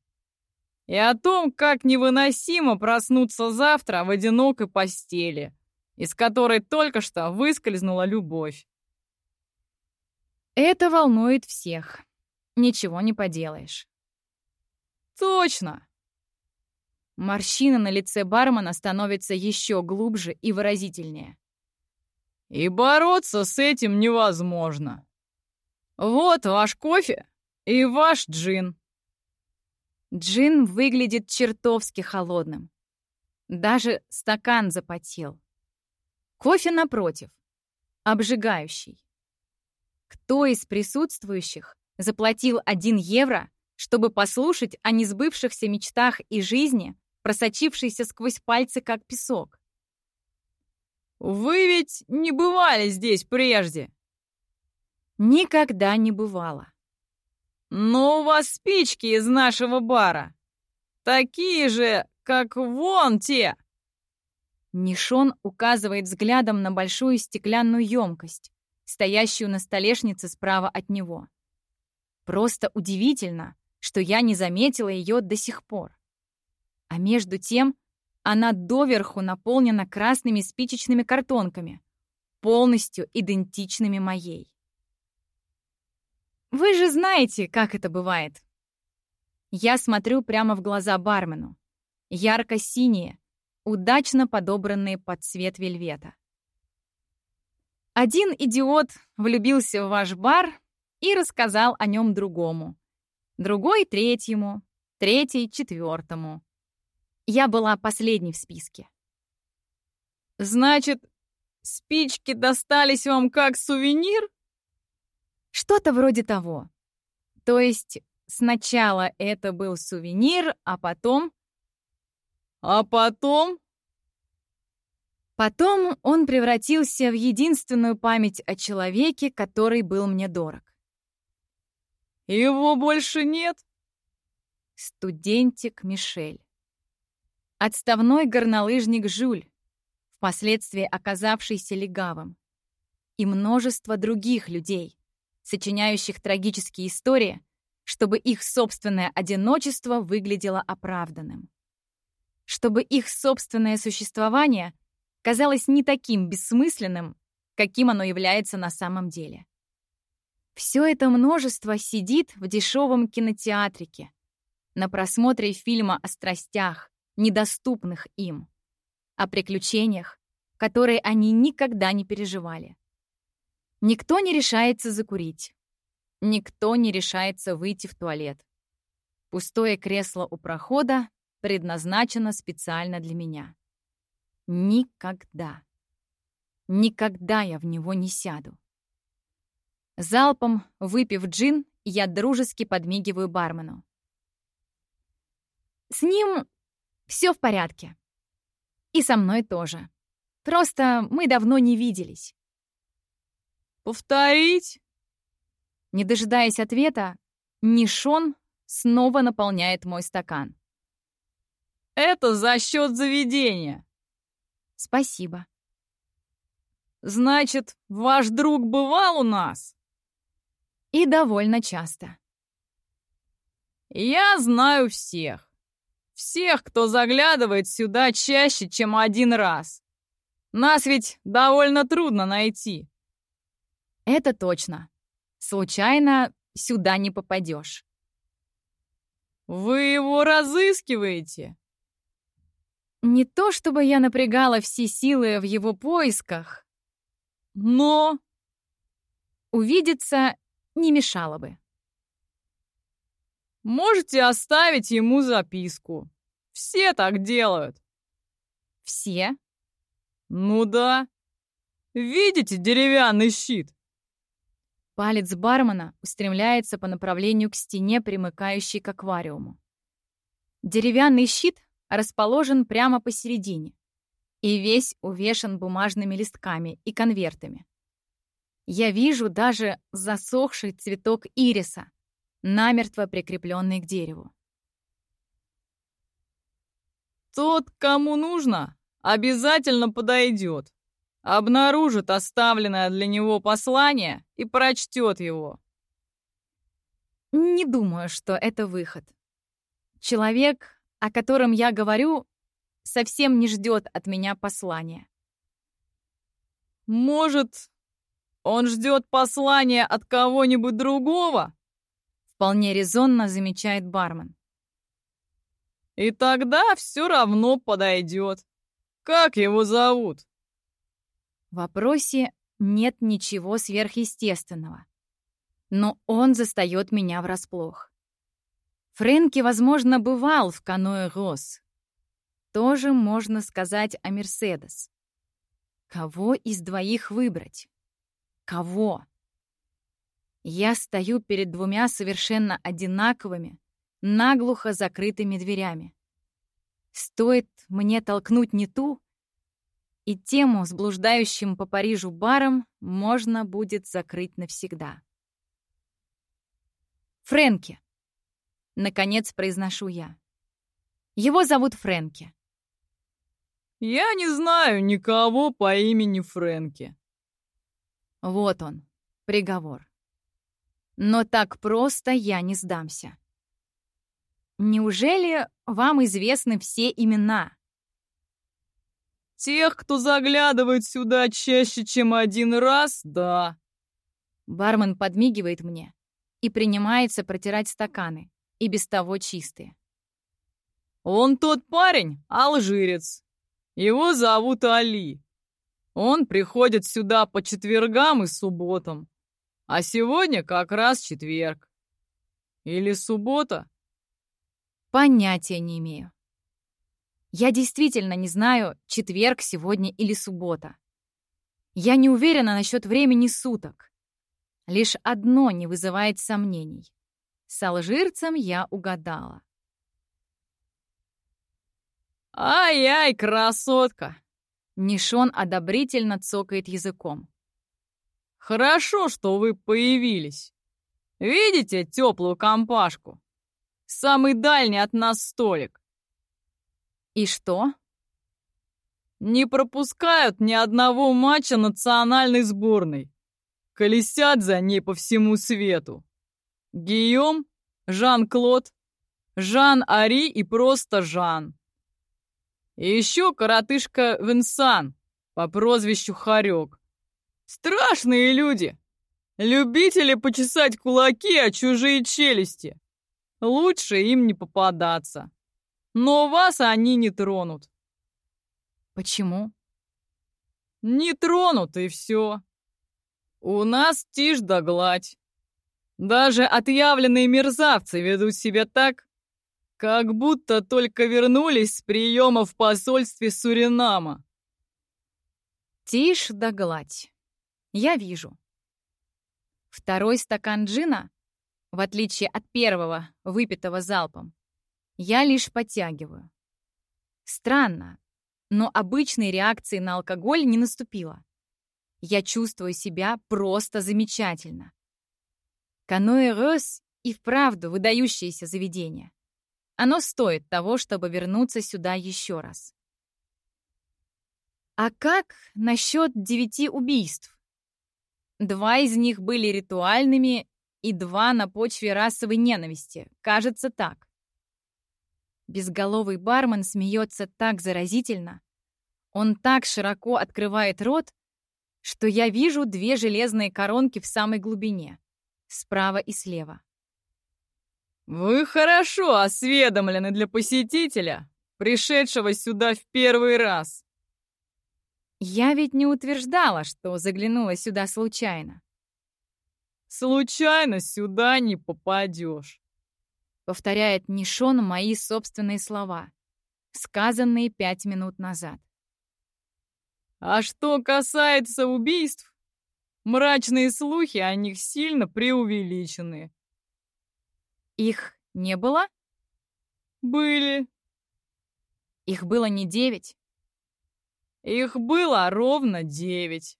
И о том, как невыносимо проснуться завтра в одинокой постели, из которой только что выскользнула любовь. Это волнует всех. Ничего не поделаешь. Точно. Морщина на лице бармена становится еще глубже и выразительнее. И бороться с этим невозможно. Вот ваш кофе и ваш джин. Джин выглядит чертовски холодным. Даже стакан запотел. Кофе, напротив, обжигающий. Кто из присутствующих заплатил 1 евро, чтобы послушать о несбывшихся мечтах и жизни, просочившейся сквозь пальцы, как песок? «Вы ведь не бывали здесь прежде?» «Никогда не бывало». «Но у вас спички из нашего бара. Такие же, как вон те». Нишон указывает взглядом на большую стеклянную емкость, стоящую на столешнице справа от него. Просто удивительно, что я не заметила ее до сих пор. А между тем она доверху наполнена красными спичечными картонками, полностью идентичными моей. Вы же знаете, как это бывает. Я смотрю прямо в глаза бармену. Ярко-синие, удачно подобранные под цвет вельвета. Один идиот влюбился в ваш бар и рассказал о нем другому. Другой — третьему, третий — четвертому. Я была последней в списке. «Значит, спички достались вам как сувенир?» Что-то вроде того. То есть сначала это был сувенир, а потом... А потом? Потом он превратился в единственную память о человеке, который был мне дорог. Его больше нет? Студентик Мишель. Отставной горнолыжник Жюль, впоследствии оказавшийся легавым, и множество других людей, сочиняющих трагические истории, чтобы их собственное одиночество выглядело оправданным. Чтобы их собственное существование казалось не таким бессмысленным, каким оно является на самом деле. Все это множество сидит в дешевом кинотеатрике, на просмотре фильма о страстях, недоступных им, о приключениях, которые они никогда не переживали. Никто не решается закурить. Никто не решается выйти в туалет. Пустое кресло у прохода предназначено специально для меня. Никогда. Никогда я в него не сяду. Залпом, выпив джин, я дружески подмигиваю бармену. С ним все в порядке. И со мной тоже. Просто мы давно не виделись. «Повторить?» Не дожидаясь ответа, Нишон снова наполняет мой стакан. «Это за счет заведения». «Спасибо». «Значит, ваш друг бывал у нас?» «И довольно часто». «Я знаю всех. Всех, кто заглядывает сюда чаще, чем один раз. Нас ведь довольно трудно найти. Это точно. Случайно сюда не попадешь. Вы его разыскиваете? Не то чтобы я напрягала все силы в его поисках, но увидеться не мешало бы. Можете оставить ему записку. Все так делают. Все? Ну да. Видите деревянный щит? Палец бармена устремляется по направлению к стене, примыкающей к аквариуму. Деревянный щит расположен прямо посередине и весь увешан бумажными листками и конвертами. Я вижу даже засохший цветок ириса, намертво прикрепленный к дереву. «Тот, кому нужно, обязательно подойдет. обнаружит оставленное для него послание и прочтет его. Не думаю, что это выход. Человек, о котором я говорю, совсем не ждет от меня послания. Может, он ждет послания от кого-нибудь другого? Вполне резонно замечает бармен. И тогда все равно подойдет. Как его зовут? В вопросе нет ничего сверхъестественного. Но он застает меня врасплох. Фрэнки, возможно, бывал в каноэ Рос. Тоже можно сказать о Мерседес. Кого из двоих выбрать? Кого? Я стою перед двумя совершенно одинаковыми, наглухо закрытыми дверями. Стоит мне толкнуть не ту, и тему с блуждающим по Парижу баром можно будет закрыть навсегда. Фрэнки. Наконец произношу я. Его зовут Фрэнки. Я не знаю никого по имени Фрэнки. Вот он, приговор. Но так просто я не сдамся. Неужели вам известны все имена? Тех, кто заглядывает сюда чаще, чем один раз, да. Бармен подмигивает мне и принимается протирать стаканы, и без того чистые. Он тот парень, алжирец, его зовут Али. Он приходит сюда по четвергам и субботам. А сегодня как раз четверг. Или суббота? Понятия не имею. Я действительно не знаю, четверг сегодня или суббота. Я не уверена насчет времени суток. Лишь одно не вызывает сомнений. С алжирцем я угадала. «Ай-яй, красотка!» Нишон одобрительно цокает языком. «Хорошо, что вы появились. Видите теплую компашку? Самый дальний от нас столик». «И что?» «Не пропускают ни одного матча национальной сборной. Колесят за ней по всему свету. Гийом, Жан-Клод, Жан-Ари и просто Жан. И еще коротышка Винсан по прозвищу Харек. Страшные люди! Любители почесать кулаки о чужие челюсти. Лучше им не попадаться. Но вас они не тронут. Почему? Не тронут, и все. У нас тишь да гладь. Даже отъявленные мерзавцы ведут себя так, как будто только вернулись с приема в посольстве Суринама. Тишь да гладь. Я вижу. Второй стакан джина, в отличие от первого, выпитого залпом, я лишь подтягиваю. Странно, но обычной реакции на алкоголь не наступило. Я чувствую себя просто замечательно. Каноэ Рос и вправду выдающееся заведение. Оно стоит того, чтобы вернуться сюда еще раз. А как насчет девяти убийств? Два из них были ритуальными, и два на почве расовой ненависти. Кажется так. Безголовый бармен смеется так заразительно. Он так широко открывает рот, что я вижу две железные коронки в самой глубине, справа и слева. «Вы хорошо осведомлены для посетителя, пришедшего сюда в первый раз». «Я ведь не утверждала, что заглянула сюда случайно». «Случайно сюда не попадешь», — повторяет Нишон мои собственные слова, сказанные пять минут назад. «А что касается убийств, мрачные слухи о них сильно преувеличены». Их не было? Были. Их было не девять? Их было ровно девять.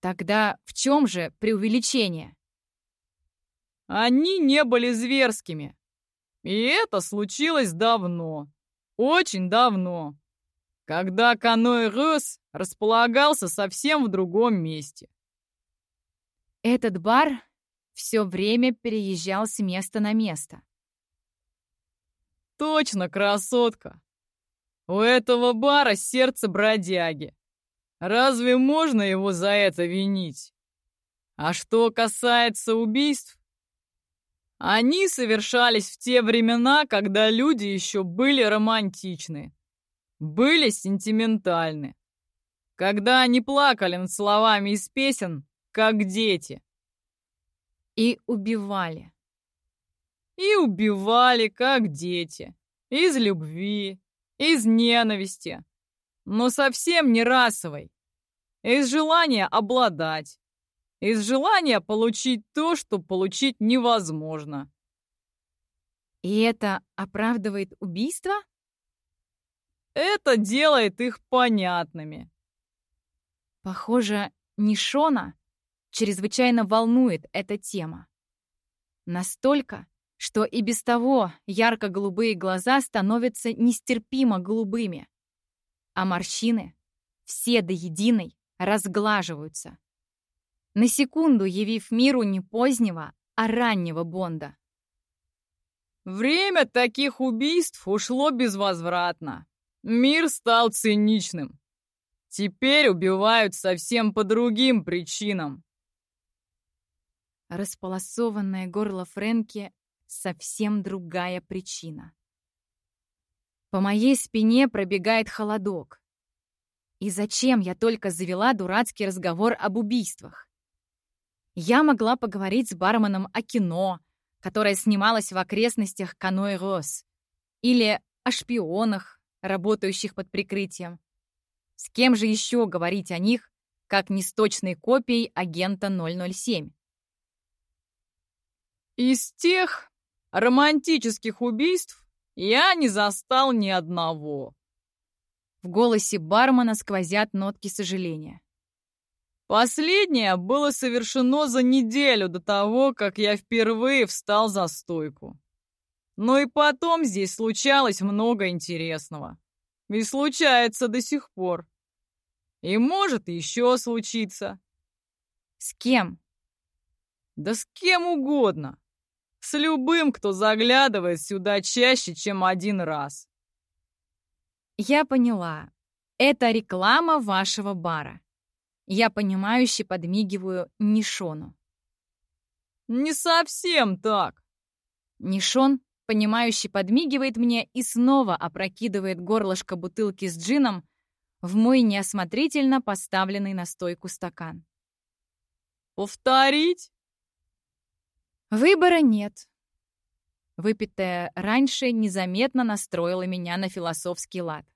Тогда в чем же преувеличение? Они не были зверскими. И это случилось давно. Очень давно. когда каноэ Рос располагался совсем в другом месте. Этот бар все время переезжал с места на место. Точно, красотка. У этого бара сердце бродяги. Разве можно его за это винить? А что касается убийств, они совершались в те времена, когда люди еще были романтичны, были сентиментальны, когда они плакали над словами из песен, как дети. И убивали. И убивали, как дети. Из любви, из ненависти. Но совсем не расовой. Из желания обладать. Из желания получить то, что получить невозможно. И это оправдывает убийство? Это делает их понятными. Похоже, Нишона чрезвычайно волнует эта тема. Настолько, что и без того ярко-голубые глаза становятся нестерпимо голубыми, а морщины, все до единой, разглаживаются. На секунду явив миру не позднего, а раннего Бонда. Время таких убийств ушло безвозвратно. Мир стал циничным. Теперь убивают совсем по другим причинам. Располосованное горло Фрэнки — совсем другая причина. По моей спине пробегает холодок. И зачем я только завела дурацкий разговор об убийствах? Я могла поговорить с барменом о кино, которое снималось в окрестностях Каной-Рос, или о шпионах, работающих под прикрытием. С кем же еще говорить о них, как не с точной копией агента 007? Из тех романтических убийств я не застал ни одного. В голосе бармена сквозят нотки сожаления. Последнее было совершено за неделю до того, как я впервые встал за стойку. Но и потом здесь случалось много интересного. И случается до сих пор. И может еще случиться. С кем? Да с кем угодно. С любым, кто заглядывает сюда чаще, чем один раз. Я поняла. Это реклама вашего бара. Я понимающе подмигиваю Нишону. Не совсем так. Нишон, понимающе подмигивает мне и снова опрокидывает горлышко бутылки с джином в мой неосмотрительно поставленный на стойку стакан. «Повторить?» Выбора нет. Выпитая раньше незаметно настроила меня на философский лад.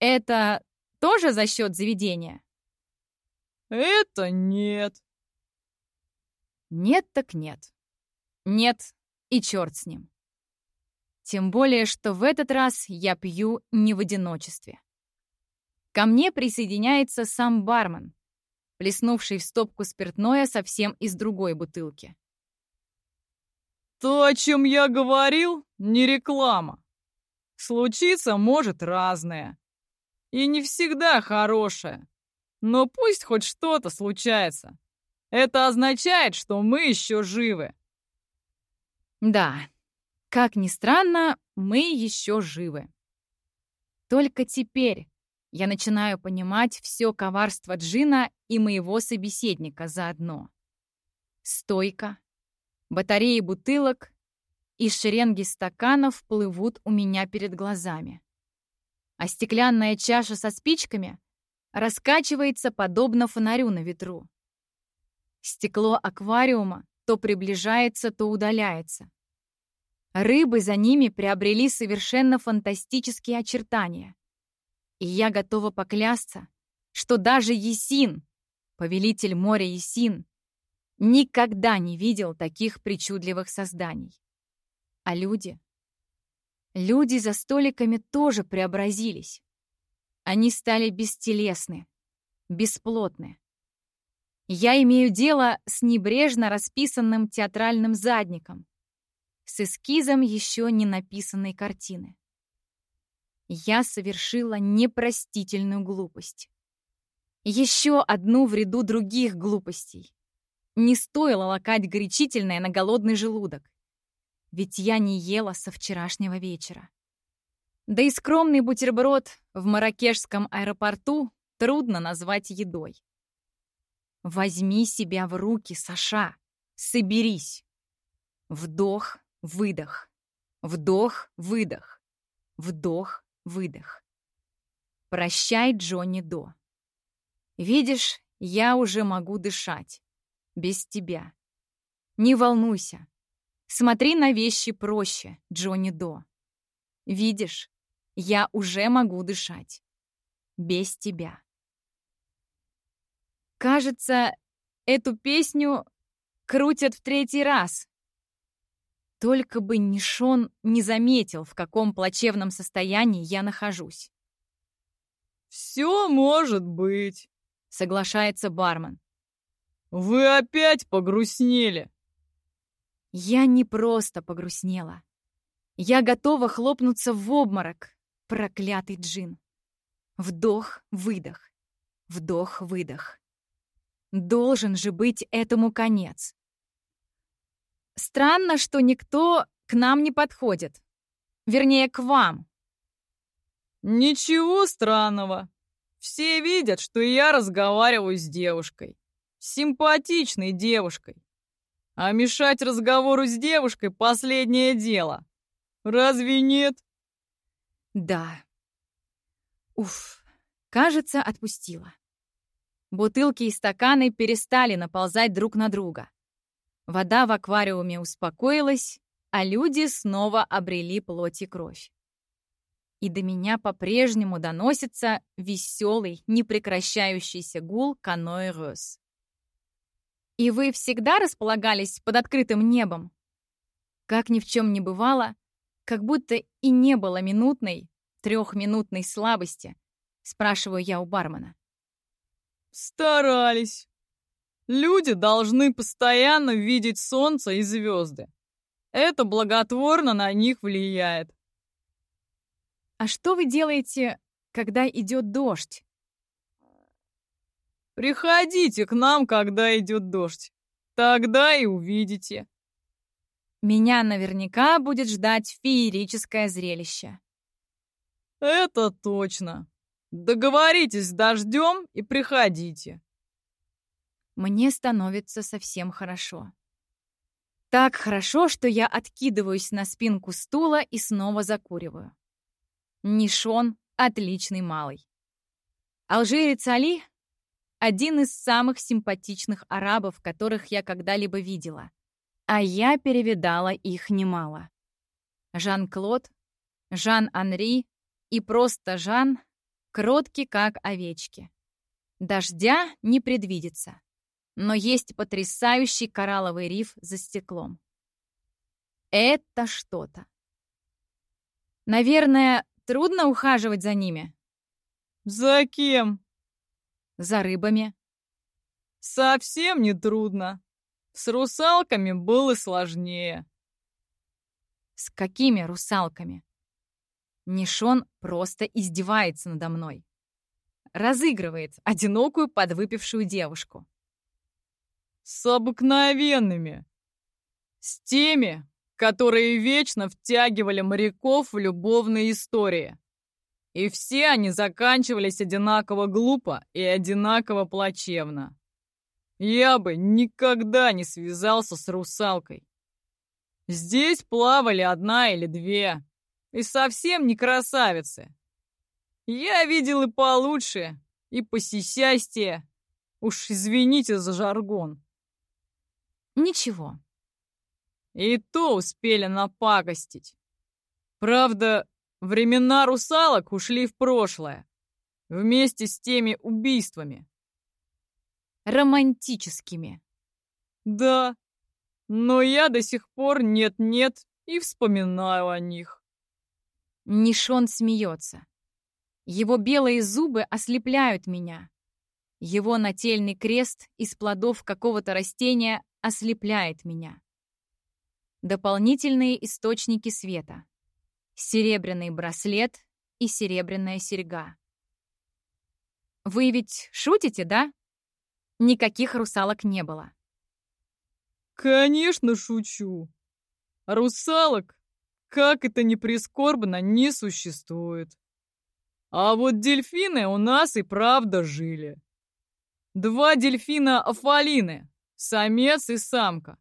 Это тоже за счет заведения? Это нет. Нет так нет. Нет и черт с ним. Тем более, что в этот раз я пью не в одиночестве. Ко мне присоединяется сам бармен, плеснувший в стопку спиртное совсем из другой бутылки. То, о чем я говорил, не реклама. Случиться может разное. И не всегда хорошее. Но пусть хоть что-то случается. Это означает, что мы еще живы. Да, как ни странно, мы еще живы. Только теперь я начинаю понимать все коварство Джина и моего собеседника заодно. Стойка, Батареи бутылок и шеренги стаканов плывут у меня перед глазами. А стеклянная чаша со спичками раскачивается подобно фонарю на ветру. Стекло аквариума то приближается, то удаляется. Рыбы за ними приобрели совершенно фантастические очертания. И я готова поклясться, что даже Есин, повелитель моря Есин, Никогда не видел таких причудливых созданий. А люди? Люди за столиками тоже преобразились. Они стали бестелесны, бесплотны. Я имею дело с небрежно расписанным театральным задником, с эскизом еще не написанной картины. Я совершила непростительную глупость. Еще одну в ряду других глупостей. Не стоило лакать горячительное на голодный желудок. Ведь я не ела со вчерашнего вечера. Да и скромный бутерброд в маракешском аэропорту трудно назвать едой. Возьми себя в руки, Саша. Соберись. Вдох, выдох. Вдох, выдох. Вдох, выдох. Прощай, Джонни До. Видишь, я уже могу дышать. Без тебя. Не волнуйся. Смотри на вещи проще, Джонни До. Видишь, я уже могу дышать. Без тебя. Кажется, эту песню крутят в третий раз. Только бы Нишон не заметил, в каком плачевном состоянии я нахожусь. «Все может быть», — соглашается бармен. «Вы опять погрустнели». Я не просто погрустнела. Я готова хлопнуться в обморок, проклятый джин. Вдох-выдох, вдох-выдох. Должен же быть этому конец. Странно, что никто к нам не подходит. Вернее, к вам. Ничего странного. Все видят, что я разговариваю с девушкой. Симпатичной девушкой. А мешать разговору с девушкой — последнее дело. Разве нет? Да. Уф, кажется, отпустила. Бутылки и стаканы перестали наползать друг на друга. Вода в аквариуме успокоилась, а люди снова обрели плоть и кровь. И до меня по-прежнему доносится веселый, непрекращающийся гул каноэ Рос. «И вы всегда располагались под открытым небом?» Как ни в чем не бывало, как будто и не было минутной, трехминутной слабости, спрашиваю я у бармена. Старались. Люди должны постоянно видеть солнце и звезды. Это благотворно на них влияет. А что вы делаете, когда идет дождь? Приходите к нам, когда идет дождь. Тогда и увидите. Меня наверняка будет ждать феерическое зрелище. Это точно. Договоритесь с дождем и приходите. Мне становится совсем хорошо. Так хорошо, что я откидываюсь на спинку стула и снова закуриваю. Нишон — отличный малый. Алжирец Али — один из самых симпатичных арабов, которых я когда-либо видела. А я перевидала их немало. Жан-Клод, Жан-Анри и просто Жан кротки, как овечки. Дождя не предвидится, но есть потрясающий коралловый риф за стеклом. Это что-то. Наверное, трудно ухаживать за ними. За кем? За рыбами. Совсем не трудно. С русалками было сложнее. С какими русалками? Нишон просто издевается надо мной. Разыгрывает одинокую подвыпившую девушку. С обыкновенными. С теми, которые вечно втягивали моряков в любовные истории. И все они заканчивались одинаково глупо и одинаково плачевно. Я бы никогда не связался с русалкой. Здесь плавали одна или две, и совсем не красавицы. Я видел и получше, и посисястее. Уж извините за жаргон. Ничего. И то успели напакостить. Правда, времена русалок ушли в прошлое. Вместе с теми убийствами. Романтическими. Да, но я до сих пор нет-нет и вспоминаю о них. Нишон смеется. Его белые зубы ослепляют меня. Его нательный крест из плодов какого-то растения ослепляет меня. Дополнительные источники света. Серебряный браслет и серебряная серьга. «Вы ведь шутите, да?» Никаких русалок не было. «Конечно шучу. Русалок, как это ни прискорбно, не существует. А вот дельфины у нас и правда жили. Два дельфина Афалины, самец и самка.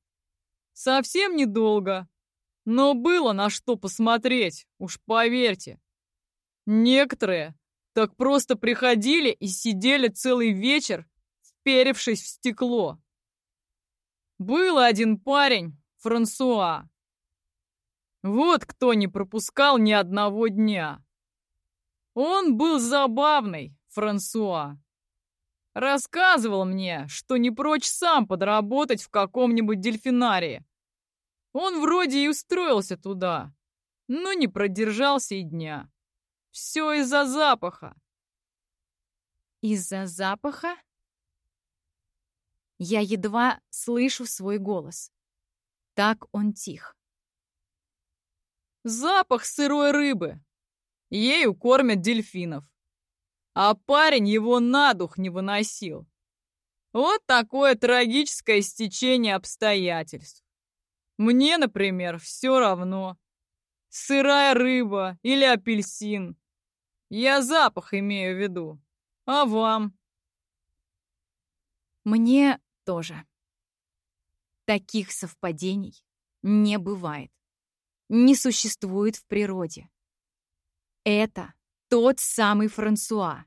Совсем недолго, но было на что посмотреть, уж поверьте. Некоторые так просто приходили и сидели целый вечер, вперевшись в стекло. Был один парень, Франсуа. Вот кто не пропускал ни одного дня. Он был забавный, Франсуа. Рассказывал мне, что не прочь сам подработать в каком-нибудь дельфинарии. Он вроде и устроился туда, но не продержался и дня. Все из-за запаха. Из-за запаха? Я едва слышу свой голос. Так он тих. Запах сырой рыбы. Ею кормят дельфинов а парень его на дух не выносил. Вот такое трагическое стечение обстоятельств. Мне, например, все равно. Сырая рыба или апельсин. Я запах имею в виду. А вам? Мне тоже. Таких совпадений не бывает. Не существует в природе. Это тот самый Франсуа.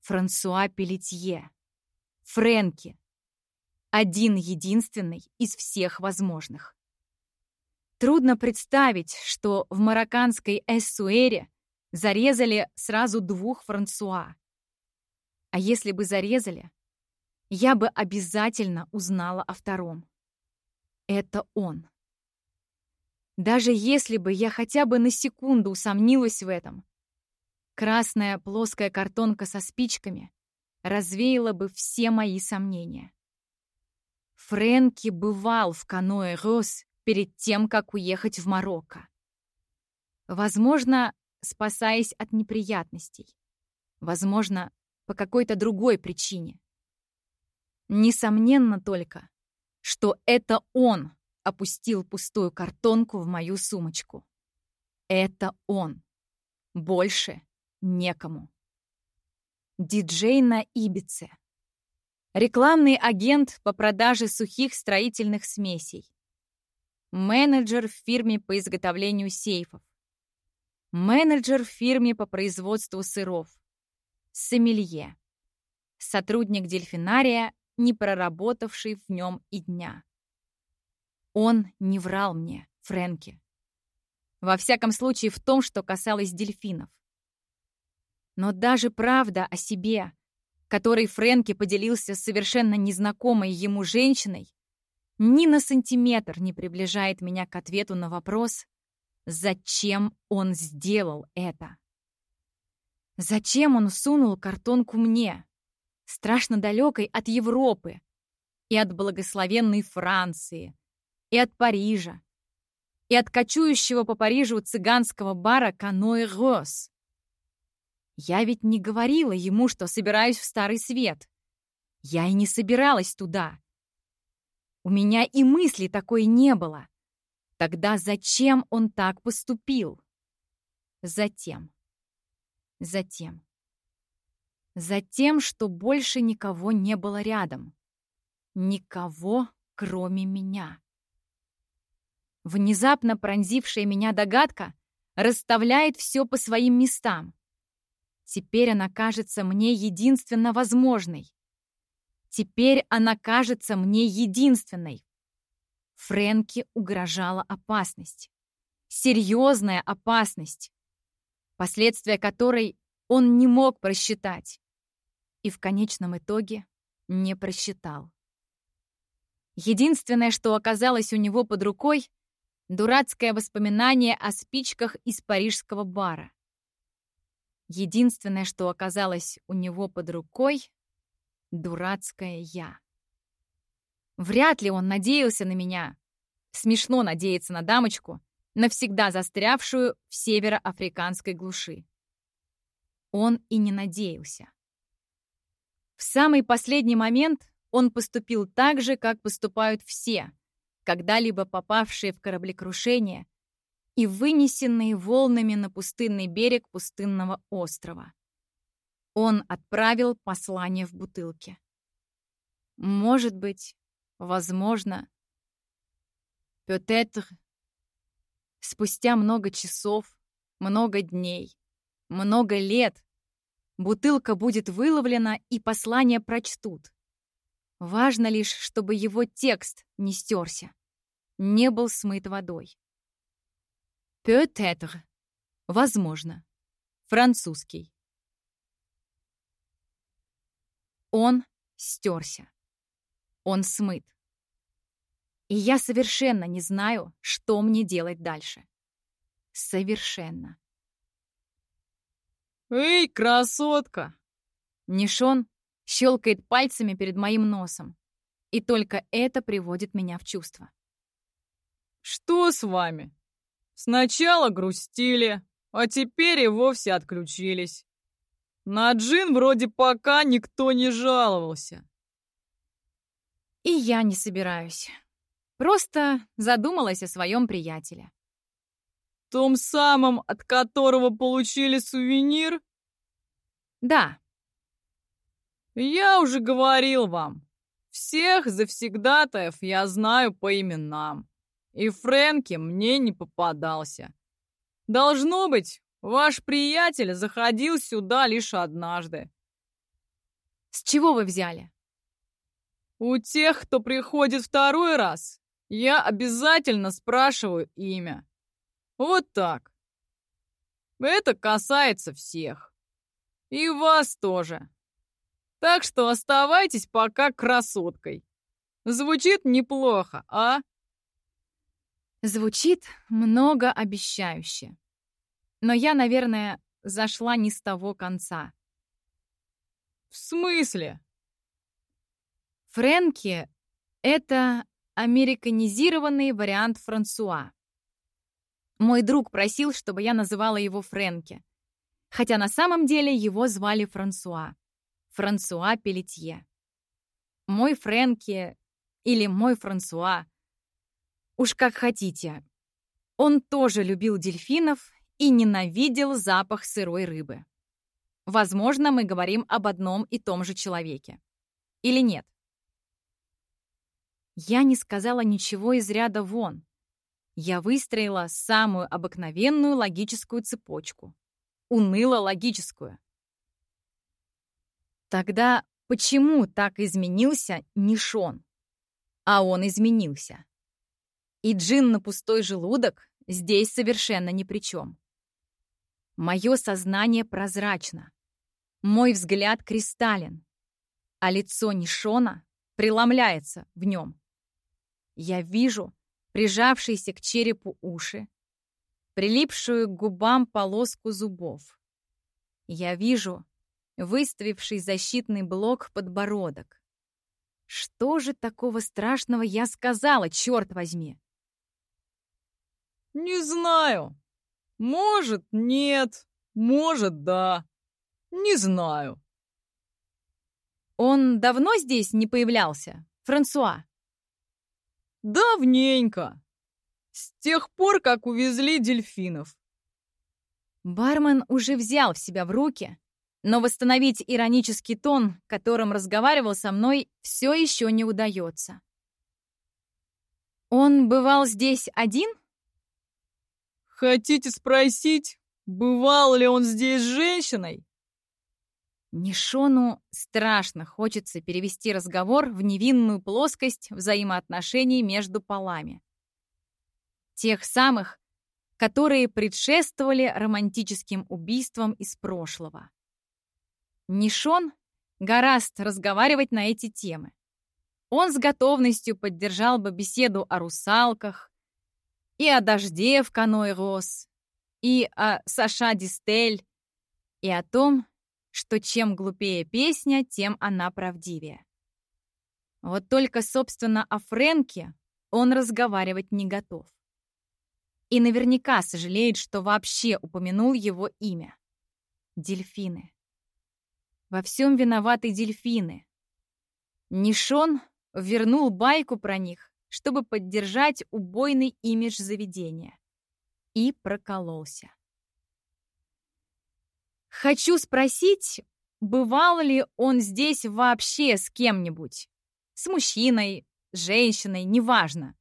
Франсуа Пелетье. Фрэнки. Один единственный из всех возможных. Трудно представить, что в марокканской Эссуэре зарезали сразу двух Франсуа. А если бы зарезали, я бы обязательно узнала о втором. Это он. Даже если бы я хотя бы на секунду усомнилась в этом, Красная плоская картонка со спичками развеяла бы все мои сомнения. Фрэнки бывал в каноэ Рос перед тем, как уехать в Марокко. Возможно, спасаясь от неприятностей. Возможно, по какой-то другой причине. Несомненно только, что это он опустил пустую картонку в мою сумочку. Это он. Больше некому. Диджей на Ибице. Рекламный агент по продаже сухих строительных смесей. Менеджер в фирме по изготовлению сейфов. Менеджер в фирме по производству сыров. Сомелье. Сотрудник дельфинария, не проработавший в нем и дня. Он не врал мне, Фрэнки. Во всяком случае, в том, что касалось дельфинов. Но даже правда о себе, которой Фрэнки поделился с совершенно незнакомой ему женщиной, ни на сантиметр не приближает меня к ответу на вопрос, зачем он сделал это. Зачем он сунул картонку мне, страшно далекой от Европы, и от благословенной Франции, и от Парижа, и от кочующего по Парижу цыганского бара «Каноэ Рос», я ведь не говорила ему, что собираюсь в Старый Свет. Я и не собиралась туда. У меня и мысли такой не было. Тогда зачем он так поступил? Затем. Затем. Затем, что больше никого не было рядом. Никого, кроме меня. Внезапно пронзившая меня догадка расставляет все по своим местам. Теперь она кажется мне единственно возможной. Теперь она кажется мне единственной. Фрэнки угрожала опасность. Серьезная опасность, последствия которой он не мог просчитать. И в конечном итоге не просчитал. Единственное, что оказалось у него под рукой, дурацкое воспоминание о спичках из парижского бара. Единственное, что оказалось у него под рукой — дурацкая я. Вряд ли он надеялся на меня. Смешно надеяться на дамочку, навсегда застрявшую в североафриканской глуши. Он и не надеялся. В самый последний момент он поступил так же, как поступают все, когда-либо попавшие в кораблекрушение и вынесенные волнами на пустынный берег пустынного острова. Он отправил послание в бутылке. Может быть, возможно, peut-être, спустя много часов, много дней, много лет бутылка будет выловлена и послание прочтут. Важно лишь, чтобы его текст не стерся, не был смыт водой. Peut-être. Возможно. Французский. Он стерся. Он смыт. И я совершенно не знаю, что мне делать дальше. Совершенно. «Эй, красотка!» Нишон щелкает пальцами перед моим носом. И только это приводит меня в чувство. «Что с вами? Сначала грустили, а теперь и вовсе отключились. На джин вроде пока никто не жаловался. И я не собираюсь. Просто задумалась о своем приятеле. Том самом, от которого получили сувенир? Да. Я уже говорил вам. Всех завсегдатаев я знаю по именам. И Фрэнки мне не попадался. Должно быть, ваш приятель заходил сюда лишь однажды. С чего вы взяли? У тех, кто приходит второй раз, я обязательно спрашиваю имя. Вот так. Это касается всех. И вас тоже. Так что оставайтесь пока красоткой. Звучит неплохо, а? Звучит многообещающе. Но я, наверное, зашла не с того конца. В смысле? Фрэнки — это американизированный вариант Франсуа. Мой друг просил, чтобы я называла его Фрэнки, хотя на самом деле его звали Франсуа. Франсуа Пелетье. Мой Фрэнки или мой Франсуа — Уж как хотите. Он тоже любил дельфинов и ненавидел запах сырой рыбы. Возможно, мы говорим об одном и том же человеке. Или нет? Я не сказала ничего из ряда вон. Я выстроила самую обыкновенную логическую цепочку. Уныло логическую. Тогда почему так изменился Нишон? А он изменился. И джин на пустой желудок здесь совершенно ни при чем. Мое сознание прозрачно. Мой взгляд кристаллен. А лицо Нишона преломляется в нем. Я вижу прижавшиеся к черепу уши, прилипшую к губам полоску зубов. Я вижу выставивший защитный блок подбородок. Что же такого страшного я сказала, черт возьми? «Не знаю. Может, нет. Может, да. Не знаю». «Он давно здесь не появлялся, Франсуа?» «Давненько. С тех пор, как увезли дельфинов». Бармен уже взял в себя в руки, но восстановить иронический тон, которым разговаривал со мной, все еще не удается. «Он бывал здесь один?» Хотите спросить, бывал ли он здесь с женщиной? Нишону страшно хочется перевести разговор в невинную плоскость взаимоотношений между полами. Тех самых, которые предшествовали романтическим убийствам из прошлого. Нишон гораст разговаривать на эти темы. Он с готовностью поддержал бы беседу о русалках, и о дожде в каное рос, и о Саша Дистель, и о том, что чем глупее песня, тем она правдивее. Вот только, собственно, о Фрэнке он разговаривать не готов. И наверняка сожалеет, что вообще упомянул его имя. Дельфины. Во всем виноваты дельфины. Нишон вернул байку про них, чтобы поддержать убойный имидж заведения. И прокололся. Хочу спросить, бывал ли он здесь вообще с кем-нибудь? С мужчиной, женщиной, неважно.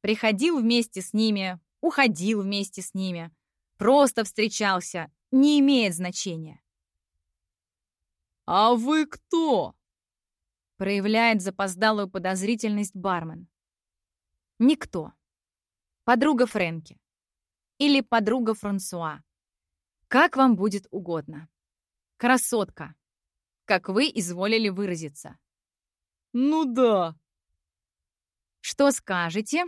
Приходил вместе с ними, уходил вместе с ними, просто встречался, не имеет значения. «А вы кто?» Проявляет запоздалую подозрительность бармен. Никто. Подруга Фрэнки. Или подруга Франсуа. Как вам будет угодно. Красотка. Как вы изволили выразиться. Ну да. Что скажете?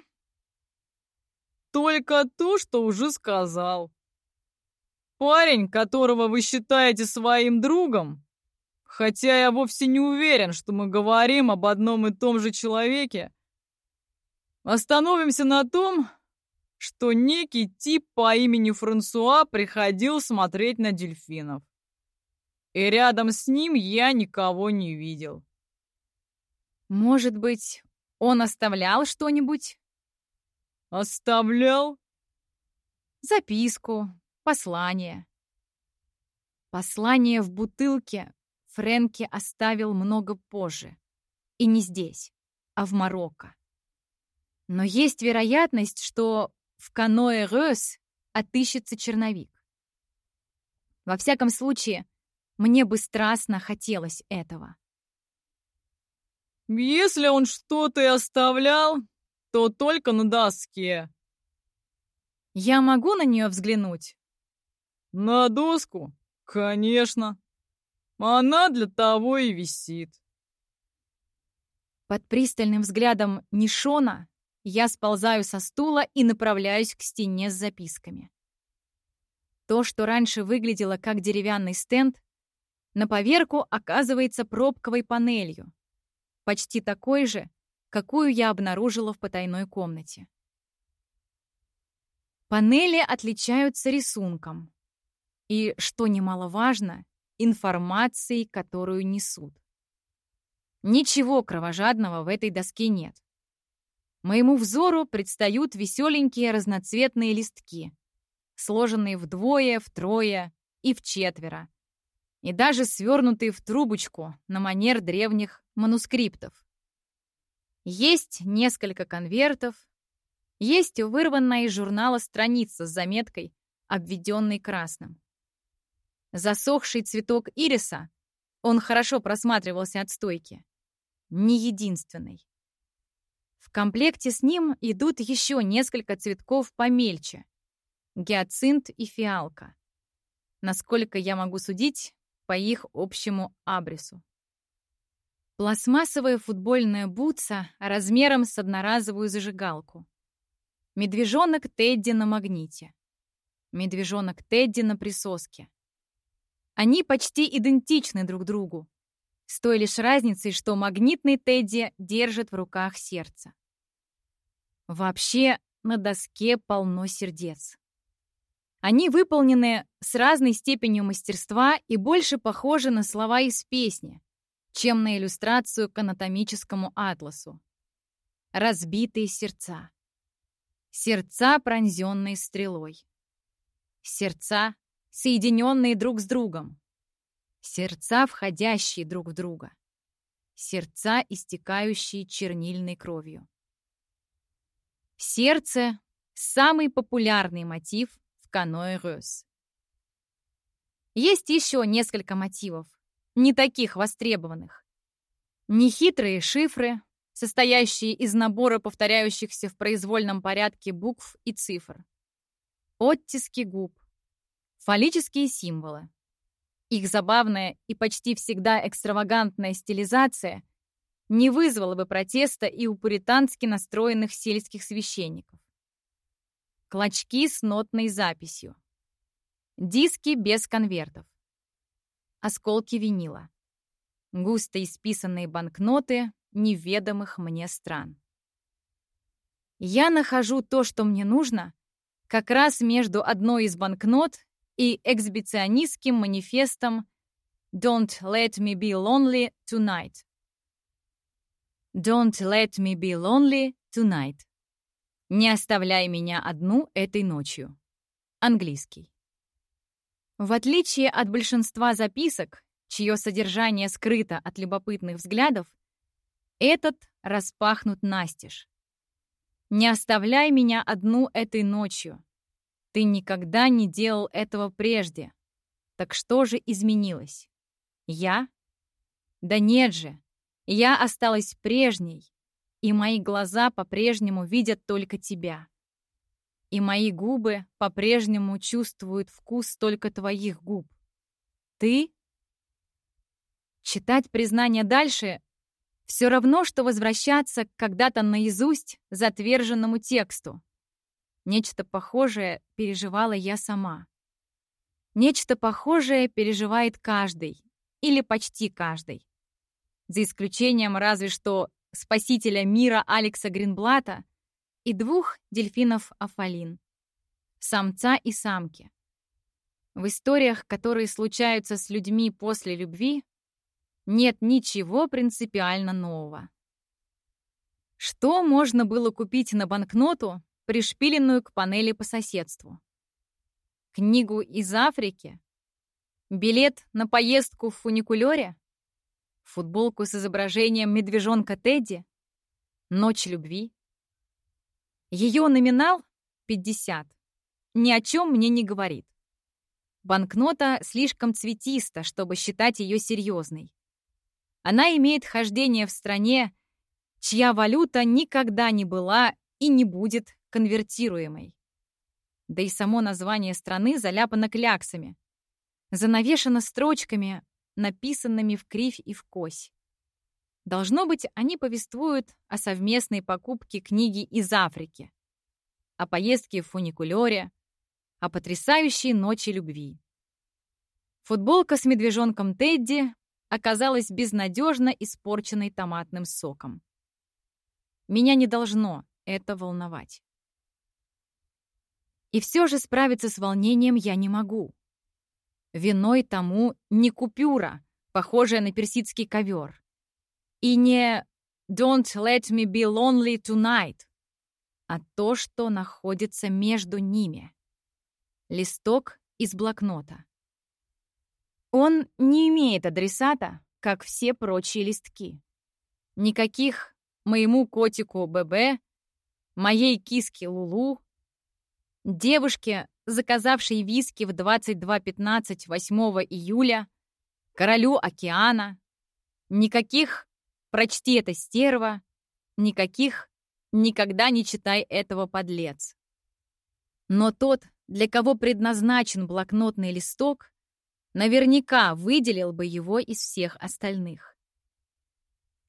Только то, что уже сказал. Парень, которого вы считаете своим другом, хотя я вовсе не уверен, что мы говорим об одном и том же человеке, остановимся на том, что некий тип по имени Франсуа приходил смотреть на дельфинов. И рядом с ним я никого не видел. Может быть, он оставлял что-нибудь? Оставлял? Записку, послание. Послание в бутылке Фрэнки оставил много позже. И не здесь, а в Марокко. Но есть вероятность, что в каноэ Рёс отыщется черновик. Во всяком случае, мне бы страстно хотелось этого. Если он что-то и оставлял, то только на доске. Я могу на нее взглянуть? На доску? Конечно. Она для того и висит. Под пристальным взглядом Нишона я сползаю со стула и направляюсь к стене с записками. То, что раньше выглядело как деревянный стенд, на поверку оказывается пробковой панелью, почти такой же, какую я обнаружила в потайной комнате. Панели отличаются рисунком и, что немаловажно, информацией, которую несут. Ничего кровожадного в этой доске нет. Моему взору предстают веселенькие разноцветные листки, сложенные вдвое, втрое и вчетверо, и даже свернутые в трубочку на манер древних манускриптов. Есть несколько конвертов, есть вырванная из журнала страница с заметкой, обведенной красным. Засохший цветок ириса, он хорошо просматривался от стойки, не единственный. В комплекте с ним идут еще несколько цветков помельче. Гиацинт и фиалка. Насколько я могу судить, по их общему абрису. Пластмассовая футбольная бутса размером с одноразовую зажигалку. Медвежонок Тедди на магните. Медвежонок Тедди на присоске. Они почти идентичны друг другу, с той лишь разницей, что магнитный Тедди держит в руках сердце. Вообще, на доске полно сердец. Они выполнены с разной степенью мастерства и больше похожи на слова из песни, чем на иллюстрацию к анатомическому атласу. Разбитые сердца. Сердца, пронзенные стрелой. Сердца, соединенные друг с другом. Сердца, входящие друг в друга. Сердца, истекающие чернильной кровью. Сердце — самый популярный мотив в каноэ Рёс. Есть еще несколько мотивов, не таких востребованных. Нехитрые шифры, состоящие из набора повторяющихся в произвольном порядке букв и цифр. Оттиски губ. Фаллические символы. Их забавная и почти всегда экстравагантная стилизация не вызвала бы протеста и у пуритански настроенных сельских священников. Клочки с нотной записью. Диски без конвертов осколки винила. Густо исписанные банкноты неведомых мне стран. Я нахожу то, что мне нужно, как раз между одной из банкнот и эксбиционистским манифестом «Don't let me be lonely tonight». «Don't let me be lonely tonight». «Не оставляй меня одну этой ночью». Английский. В отличие от большинства записок, чье содержание скрыто от любопытных взглядов, этот распахнут настежь. «Не оставляй меня одну этой ночью. Ты никогда не делал этого прежде. Так что же изменилось? Я? Да нет же, я осталась прежней, и мои глаза по-прежнему видят только тебя. И мои губы по-прежнему чувствуют вкус только твоих губ. Ты? Читать признание дальше все равно, что возвращаться когда-то наизусть затверженному тексту. Нечто похожее переживала я сама. Нечто похожее переживает каждый, или почти каждый. За исключением разве что спасителя мира Алекса Гринблата и двух дельфинов Афалин. Самца и самки. В историях, которые случаются с людьми после любви, нет ничего принципиально нового. Что можно было купить на банкноту, пришпиленную к панели по соседству? Книгу из Африки? Билет на поездку в фуникулёре? Футболку с изображением медвежонка Тедди? Ночь любви? Ее номинал — 50. Ни о чем мне не говорит. Банкнота слишком цветиста, чтобы считать ее серьезной. Она имеет хождение в стране, чья валюта никогда не была и не будет конвертируемой. Да и само название страны заляпано кляксами, занавешено строчками, написанными в кривь и в кось. Должно быть, они повествуют о совместной покупке книги из Африки, о поездке в фуникулёре, о потрясающей ночи любви. Футболка с медвежонком Тедди оказалась безнадежно испорченной томатным соком. Меня не должно это волновать. И все же справиться с волнением я не могу. Виной тому не купюра, похожая на персидский ковер. И не «Don't let me be lonely tonight», а то, что находится между ними. Листок из блокнота. Он не имеет адресата, как все прочие листки. Никаких моему котику ББ, моей киске Лулу, девушке, заказавшей виски в 22.15 8 июля, королю океана, никаких «прочти это стерва», никаких «никогда не читай этого подлец». Но тот, для кого предназначен блокнотный листок, наверняка выделил бы его из всех остальных.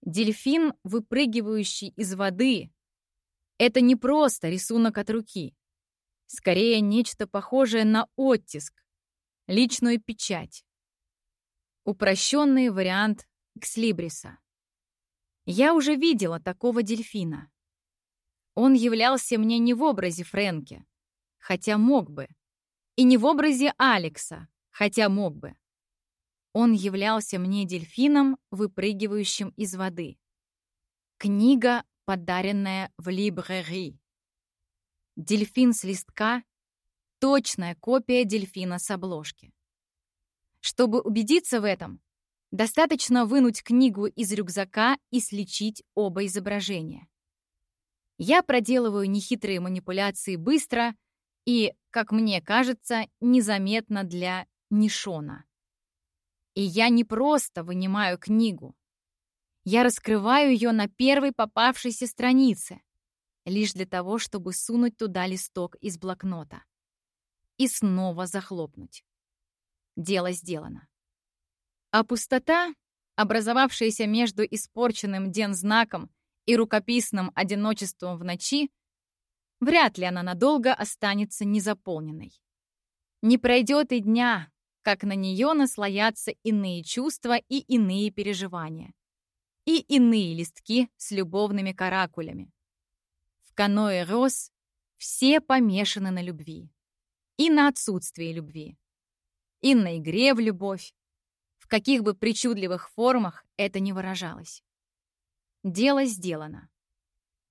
Дельфин, выпрыгивающий из воды, это не просто рисунок от руки. Скорее, нечто похожее на оттиск, личную печать. Упрощенный вариант Кслибриса. Я уже видела такого дельфина. Он являлся мне не в образе Фрэнки, хотя мог бы, и не в образе Алекса, хотя мог бы. Он являлся мне дельфином, выпрыгивающим из воды. Книга, подаренная в либрери. Дельфин с листка — точная копия дельфина с обложки. Чтобы убедиться в этом, достаточно вынуть книгу из рюкзака и сличить оба изображения. Я проделываю нехитрые манипуляции быстро и, как мне кажется, незаметно для Нишона. И я не просто вынимаю книгу. Я раскрываю ее на первой попавшейся странице, лишь для того, чтобы сунуть туда листок из блокнота. И снова захлопнуть. Дело сделано. А пустота, образовавшаяся между испорченным дензнаком и рукописным одиночеством в ночи, вряд ли она надолго останется незаполненной. Не пройдет и дня, как на нее наслоятся иные чувства и иные переживания. И иные листки с любовными каракулями. В каное роз все помешаны на любви. И на отсутствии любви. и на игре в любовь, в каких бы причудливых формах это ни выражалось. Дело сделано.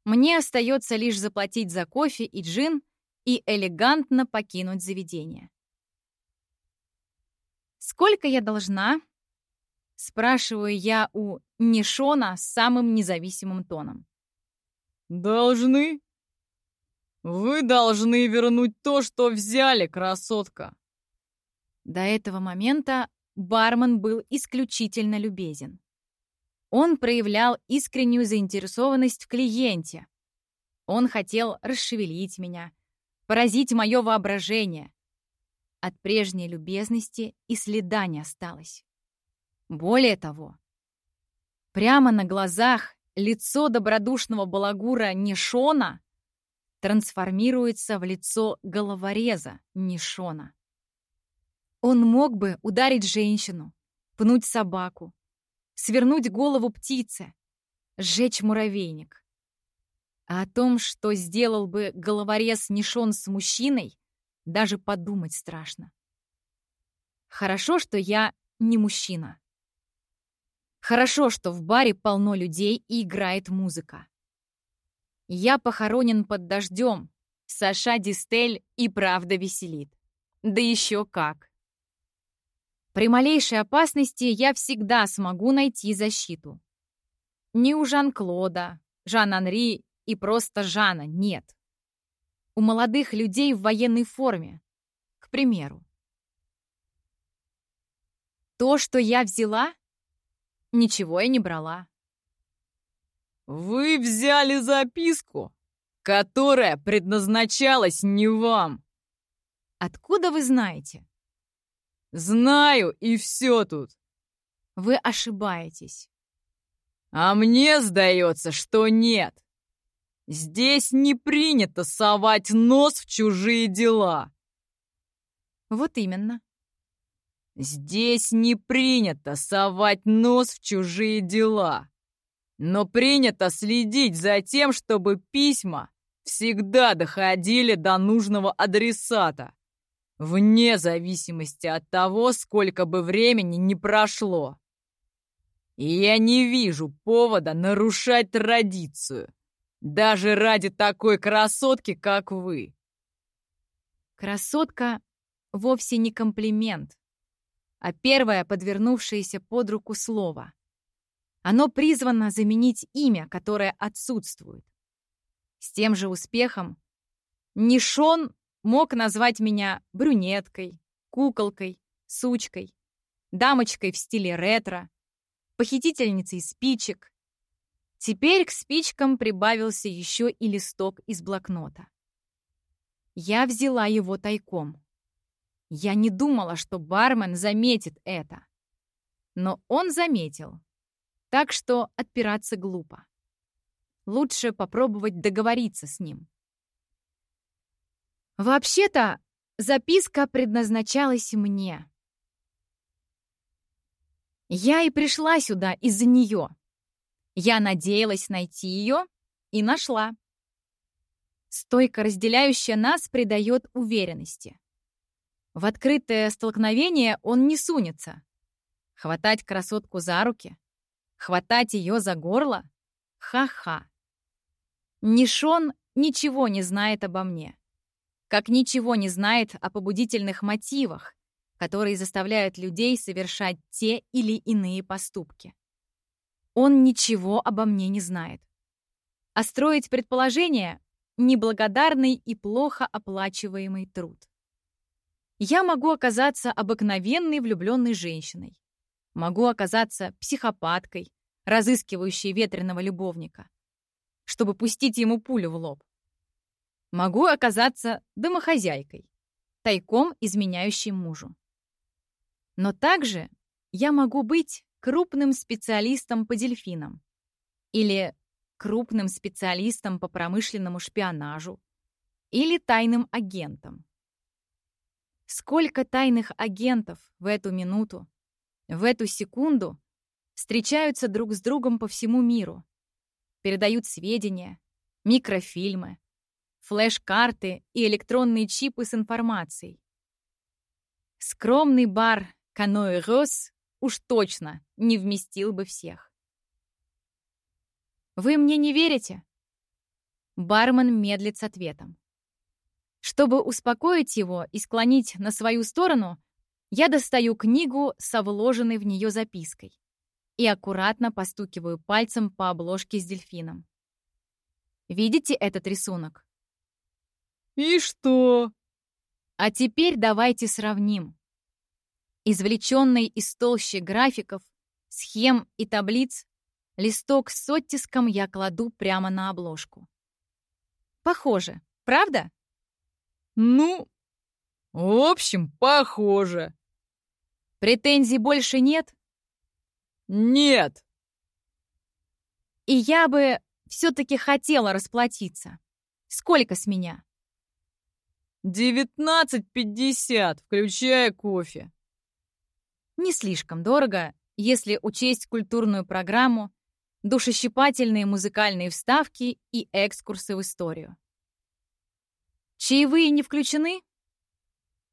Мне остается лишь заплатить за кофе и джин и элегантно покинуть заведение. «Сколько я должна?» — спрашиваю я у Нишона самым независимым тоном. «Должны? Вы должны вернуть то, что взяли, красотка!» До этого момента бармен был исключительно любезен. Он проявлял искреннюю заинтересованность в клиенте. Он хотел расшевелить меня, поразить мое воображение. От прежней любезности и следа не осталось. Более того, прямо на глазах лицо добродушного балагура Нишона трансформируется в лицо головореза Нишона. Он мог бы ударить женщину, пнуть собаку, свернуть голову птице, сжечь муравейник. А о том, что сделал бы головорез Нишон с мужчиной, даже подумать страшно. Хорошо, что я не мужчина. Хорошо, что в баре полно людей и играет музыка. Я похоронен под дождем. Саша Дистель и правда веселит. Да еще как. При малейшей опасности я всегда смогу найти защиту. Не у Жан-Клода, Жан-Анри и просто Жана нет. У молодых людей в военной форме, к примеру. То, что я взяла, ничего я не брала. «Вы взяли записку, которая предназначалась не вам!» «Откуда вы знаете?» Знаю, и все тут. Вы ошибаетесь. А мне сдается, что нет. Здесь не принято совать нос в чужие дела. Вот именно. Здесь не принято совать нос в чужие дела. Но принято следить за тем, чтобы письма всегда доходили до нужного адресата вне зависимости от того, сколько бы времени не прошло. И я не вижу повода нарушать традицию, даже ради такой красотки, как вы. Красотка вовсе не комплимент, а первое подвернувшееся под руку слово. Оно призвано заменить имя, которое отсутствует. С тем же успехом Нишон Мог назвать меня брюнеткой, куколкой, сучкой, дамочкой в стиле ретро, похитительницей спичек. Теперь к спичкам прибавился еще и листок из блокнота. Я взяла его тайком. Я не думала, что бармен заметит это. Но он заметил. Так что отпираться глупо. Лучше попробовать договориться с ним. Вообще-то, записка предназначалась мне. Я и пришла сюда из-за нее. Я надеялась найти ее и нашла. Стойка, разделяющая нас, придает уверенности. В открытое столкновение он не сунется. Хватать красотку за руки, хватать ее за горло — ха-ха. Нишон ничего не знает обо мне как ничего не знает о побудительных мотивах, которые заставляют людей совершать те или иные поступки. Он ничего обо мне не знает. А строить предположения — неблагодарный и плохо оплачиваемый труд. Я могу оказаться обыкновенной влюбленной женщиной. Могу оказаться психопаткой, разыскивающей ветреного любовника, чтобы пустить ему пулю в лоб. Могу оказаться домохозяйкой, тайком изменяющей мужу. Но также я могу быть крупным специалистом по дельфинам или крупным специалистом по промышленному шпионажу или тайным агентом. Сколько тайных агентов в эту минуту, в эту секунду встречаются друг с другом по всему миру, передают сведения, микрофильмы, флеш-карты и электронные чипы с информацией. скромный бар «Каноэ Рос» уж точно не вместил бы всех. «Вы мне не верите?» Бармен медлит с ответом. Чтобы успокоить его и склонить на свою сторону, я достаю книгу со вложенной в нее запиской и аккуратно постукиваю пальцем по обложке с дельфином. Видите этот рисунок? «И что?» А теперь давайте сравним. Извлеченный из толщи графиков, схем и таблиц, листок с оттиском я кладу прямо на обложку. Похоже, правда? Ну, в общем, похоже. Претензий больше нет? Нет. И я бы все-таки хотела расплатиться. Сколько с меня? Девятнадцать пятьдесят, включая кофе. Не слишком дорого, если учесть культурную программу, душещипательные музыкальные вставки и экскурсы в историю. Чаевые не включены?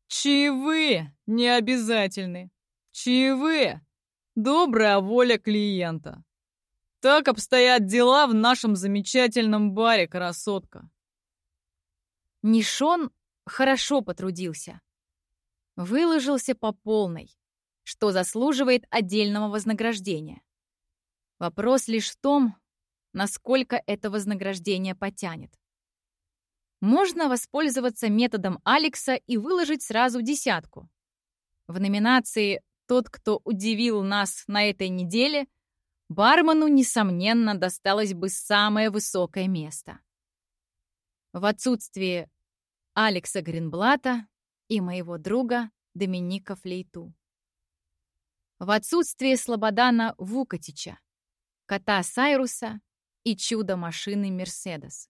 Чаевые не обязательны. Чаевые — добрая воля клиента. Так обстоят дела в нашем замечательном баре, красотка. Нишон хорошо потрудился. Выложился по полной, что заслуживает отдельного вознаграждения. Вопрос лишь в том, насколько это вознаграждение потянет. Можно воспользоваться методом Алекса и выложить сразу десятку. В номинации «Тот, кто удивил нас на этой неделе» бармену, несомненно, досталось бы самое высокое место. В отсутствие Алекса Гринблата и моего друга Доминика Флейту. В отсутствие Слободана Вукатича, кота Сайруса и чудо-машины Мерседес.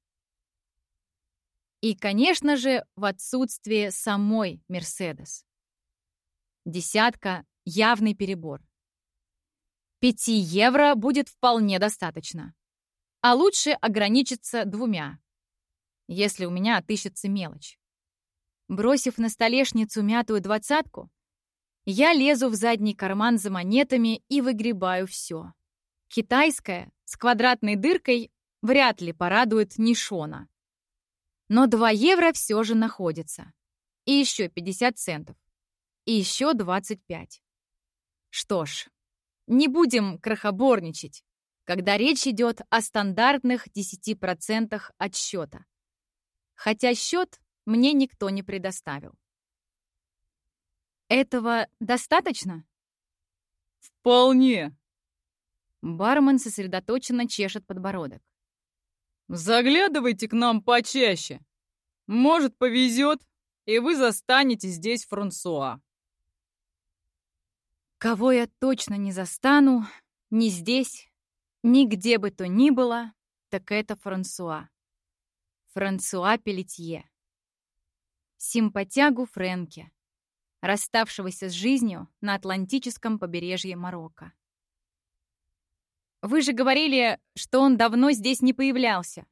И, конечно же, в отсутствие самой Мерседес. Десятка — явный перебор. Пяти евро будет вполне достаточно. А лучше ограничиться двумя, если у меня отыщется мелочь. Бросив на столешницу мятую двадцатку, я лезу в задний карман за монетами и выгребаю все. Китайская с квадратной дыркой вряд ли порадует Нишона. Но 2 евро все же находится. И еще 50 центов. И еще 25. Что ж, не будем крохоборничать, когда речь идет о стандартных 10% от счета. Хотя счет мне никто не предоставил. Этого достаточно? Вполне. Бармен сосредоточенно чешет подбородок. Заглядывайте к нам почаще. Может, повезет, и вы застанете здесь Франсуа. Кого я точно не застану, ни здесь, ни где бы то ни было, так это Франсуа. Франсуа Пелетье. Симпатягу Френке, расставшегося с жизнью на Атлантическом побережье Марокко. Вы же говорили, что он давно здесь не появлялся.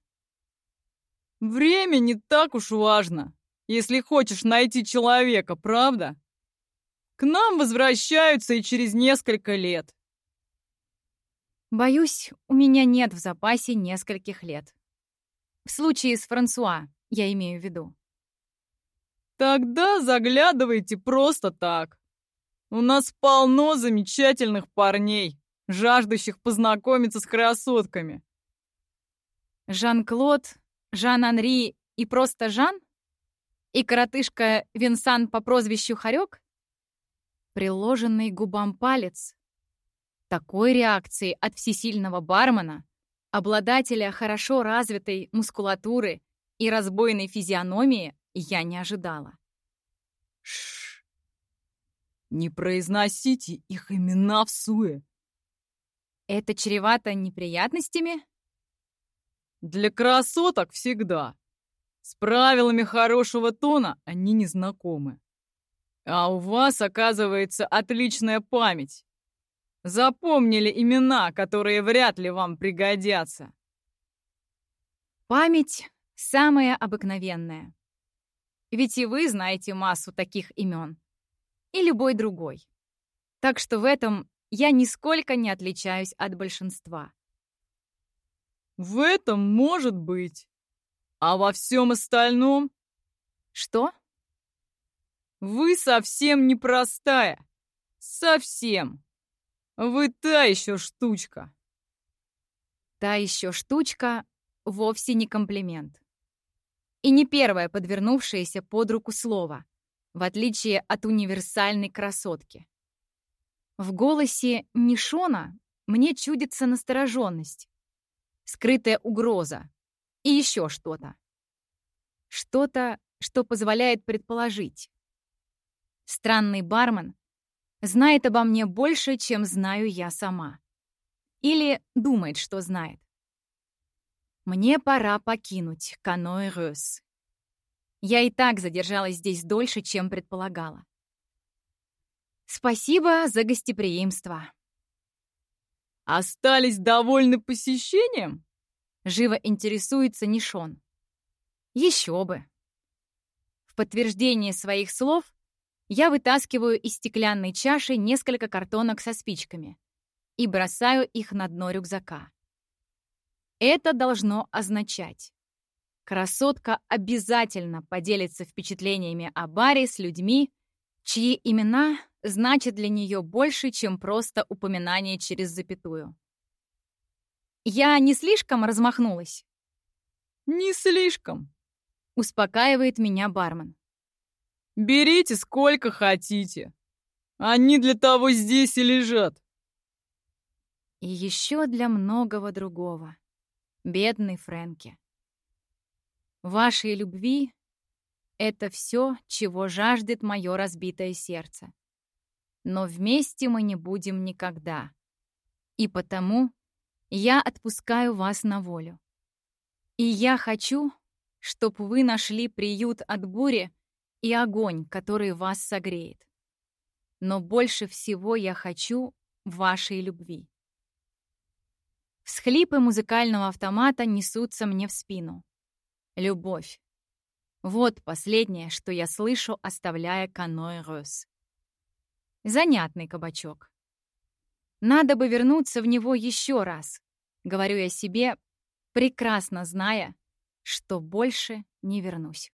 Время не так уж важно, если хочешь найти человека, правда? К нам возвращаются и через несколько лет. Боюсь, у меня нет в запасе нескольких лет. В случае с Франсуа, я имею в виду. Тогда заглядывайте просто так. У нас полно замечательных парней, жаждущих познакомиться с красотками. Жан-Клод, Жан-Анри и просто Жан? И коротышка Винсан по прозвищу Харек? Приложенный губам палец. Такой реакции от всесильного бармена, обладателя хорошо развитой мускулатуры и разбойной физиономии, я не ожидала. Шш. Не произносите их имена в суе. Это чревато неприятностями? Для красоток всегда. С правилами хорошего тона они не знакомы. А у вас, оказывается, отличная память. Запомнили имена, которые вряд ли вам пригодятся. Память самая обыкновенная. Ведь и вы знаете массу таких имен. и любой другой. Так что в этом я нисколько не отличаюсь от большинства. В этом может быть. А во всем остальном? Что? Вы совсем непростая. Совсем. Вы та еще штучка. Та еще штучка вовсе не комплимент. И не первое подвернувшееся под руку слово, в отличие от универсальной красотки. В голосе Нишона мне чудится настороженность, скрытая угроза и еще что-то. Что-то, что позволяет предположить. Странный бармен знает обо мне больше, чем знаю я сама. Или думает, что знает. Мне пора покинуть Каноэ Рёс. Я и так задержалась здесь дольше, чем предполагала. Спасибо за гостеприимство. Остались довольны посещением? Живо интересуется Нишон. Еще бы. В подтверждение своих слов я вытаскиваю из стеклянной чаши несколько картонок со спичками и бросаю их на дно рюкзака. Это должно означать. Красотка обязательно поделится впечатлениями о баре с людьми, чьи имена значит для нее больше, чем просто упоминание через запятую. Я не слишком размахнулась? Не слишком, успокаивает меня бармен. Берите сколько хотите. Они для того здесь и лежат. И еще для многого другого. Бедный Фрэнки. Вашей любви — это все, чего жаждет мое разбитое сердце но вместе мы не будем никогда. И потому я отпускаю вас на волю. И я хочу, чтобы вы нашли приют от бури и огонь, который вас согреет. Но больше всего я хочу вашей любви. Всхлипы музыкального автомата несутся мне в спину. Любовь. Вот последнее, что я слышу, оставляя каноэ Рос. Занятный кабачок. Надо бы вернуться в него еще раз, говорю я себе, прекрасно зная, что больше не вернусь.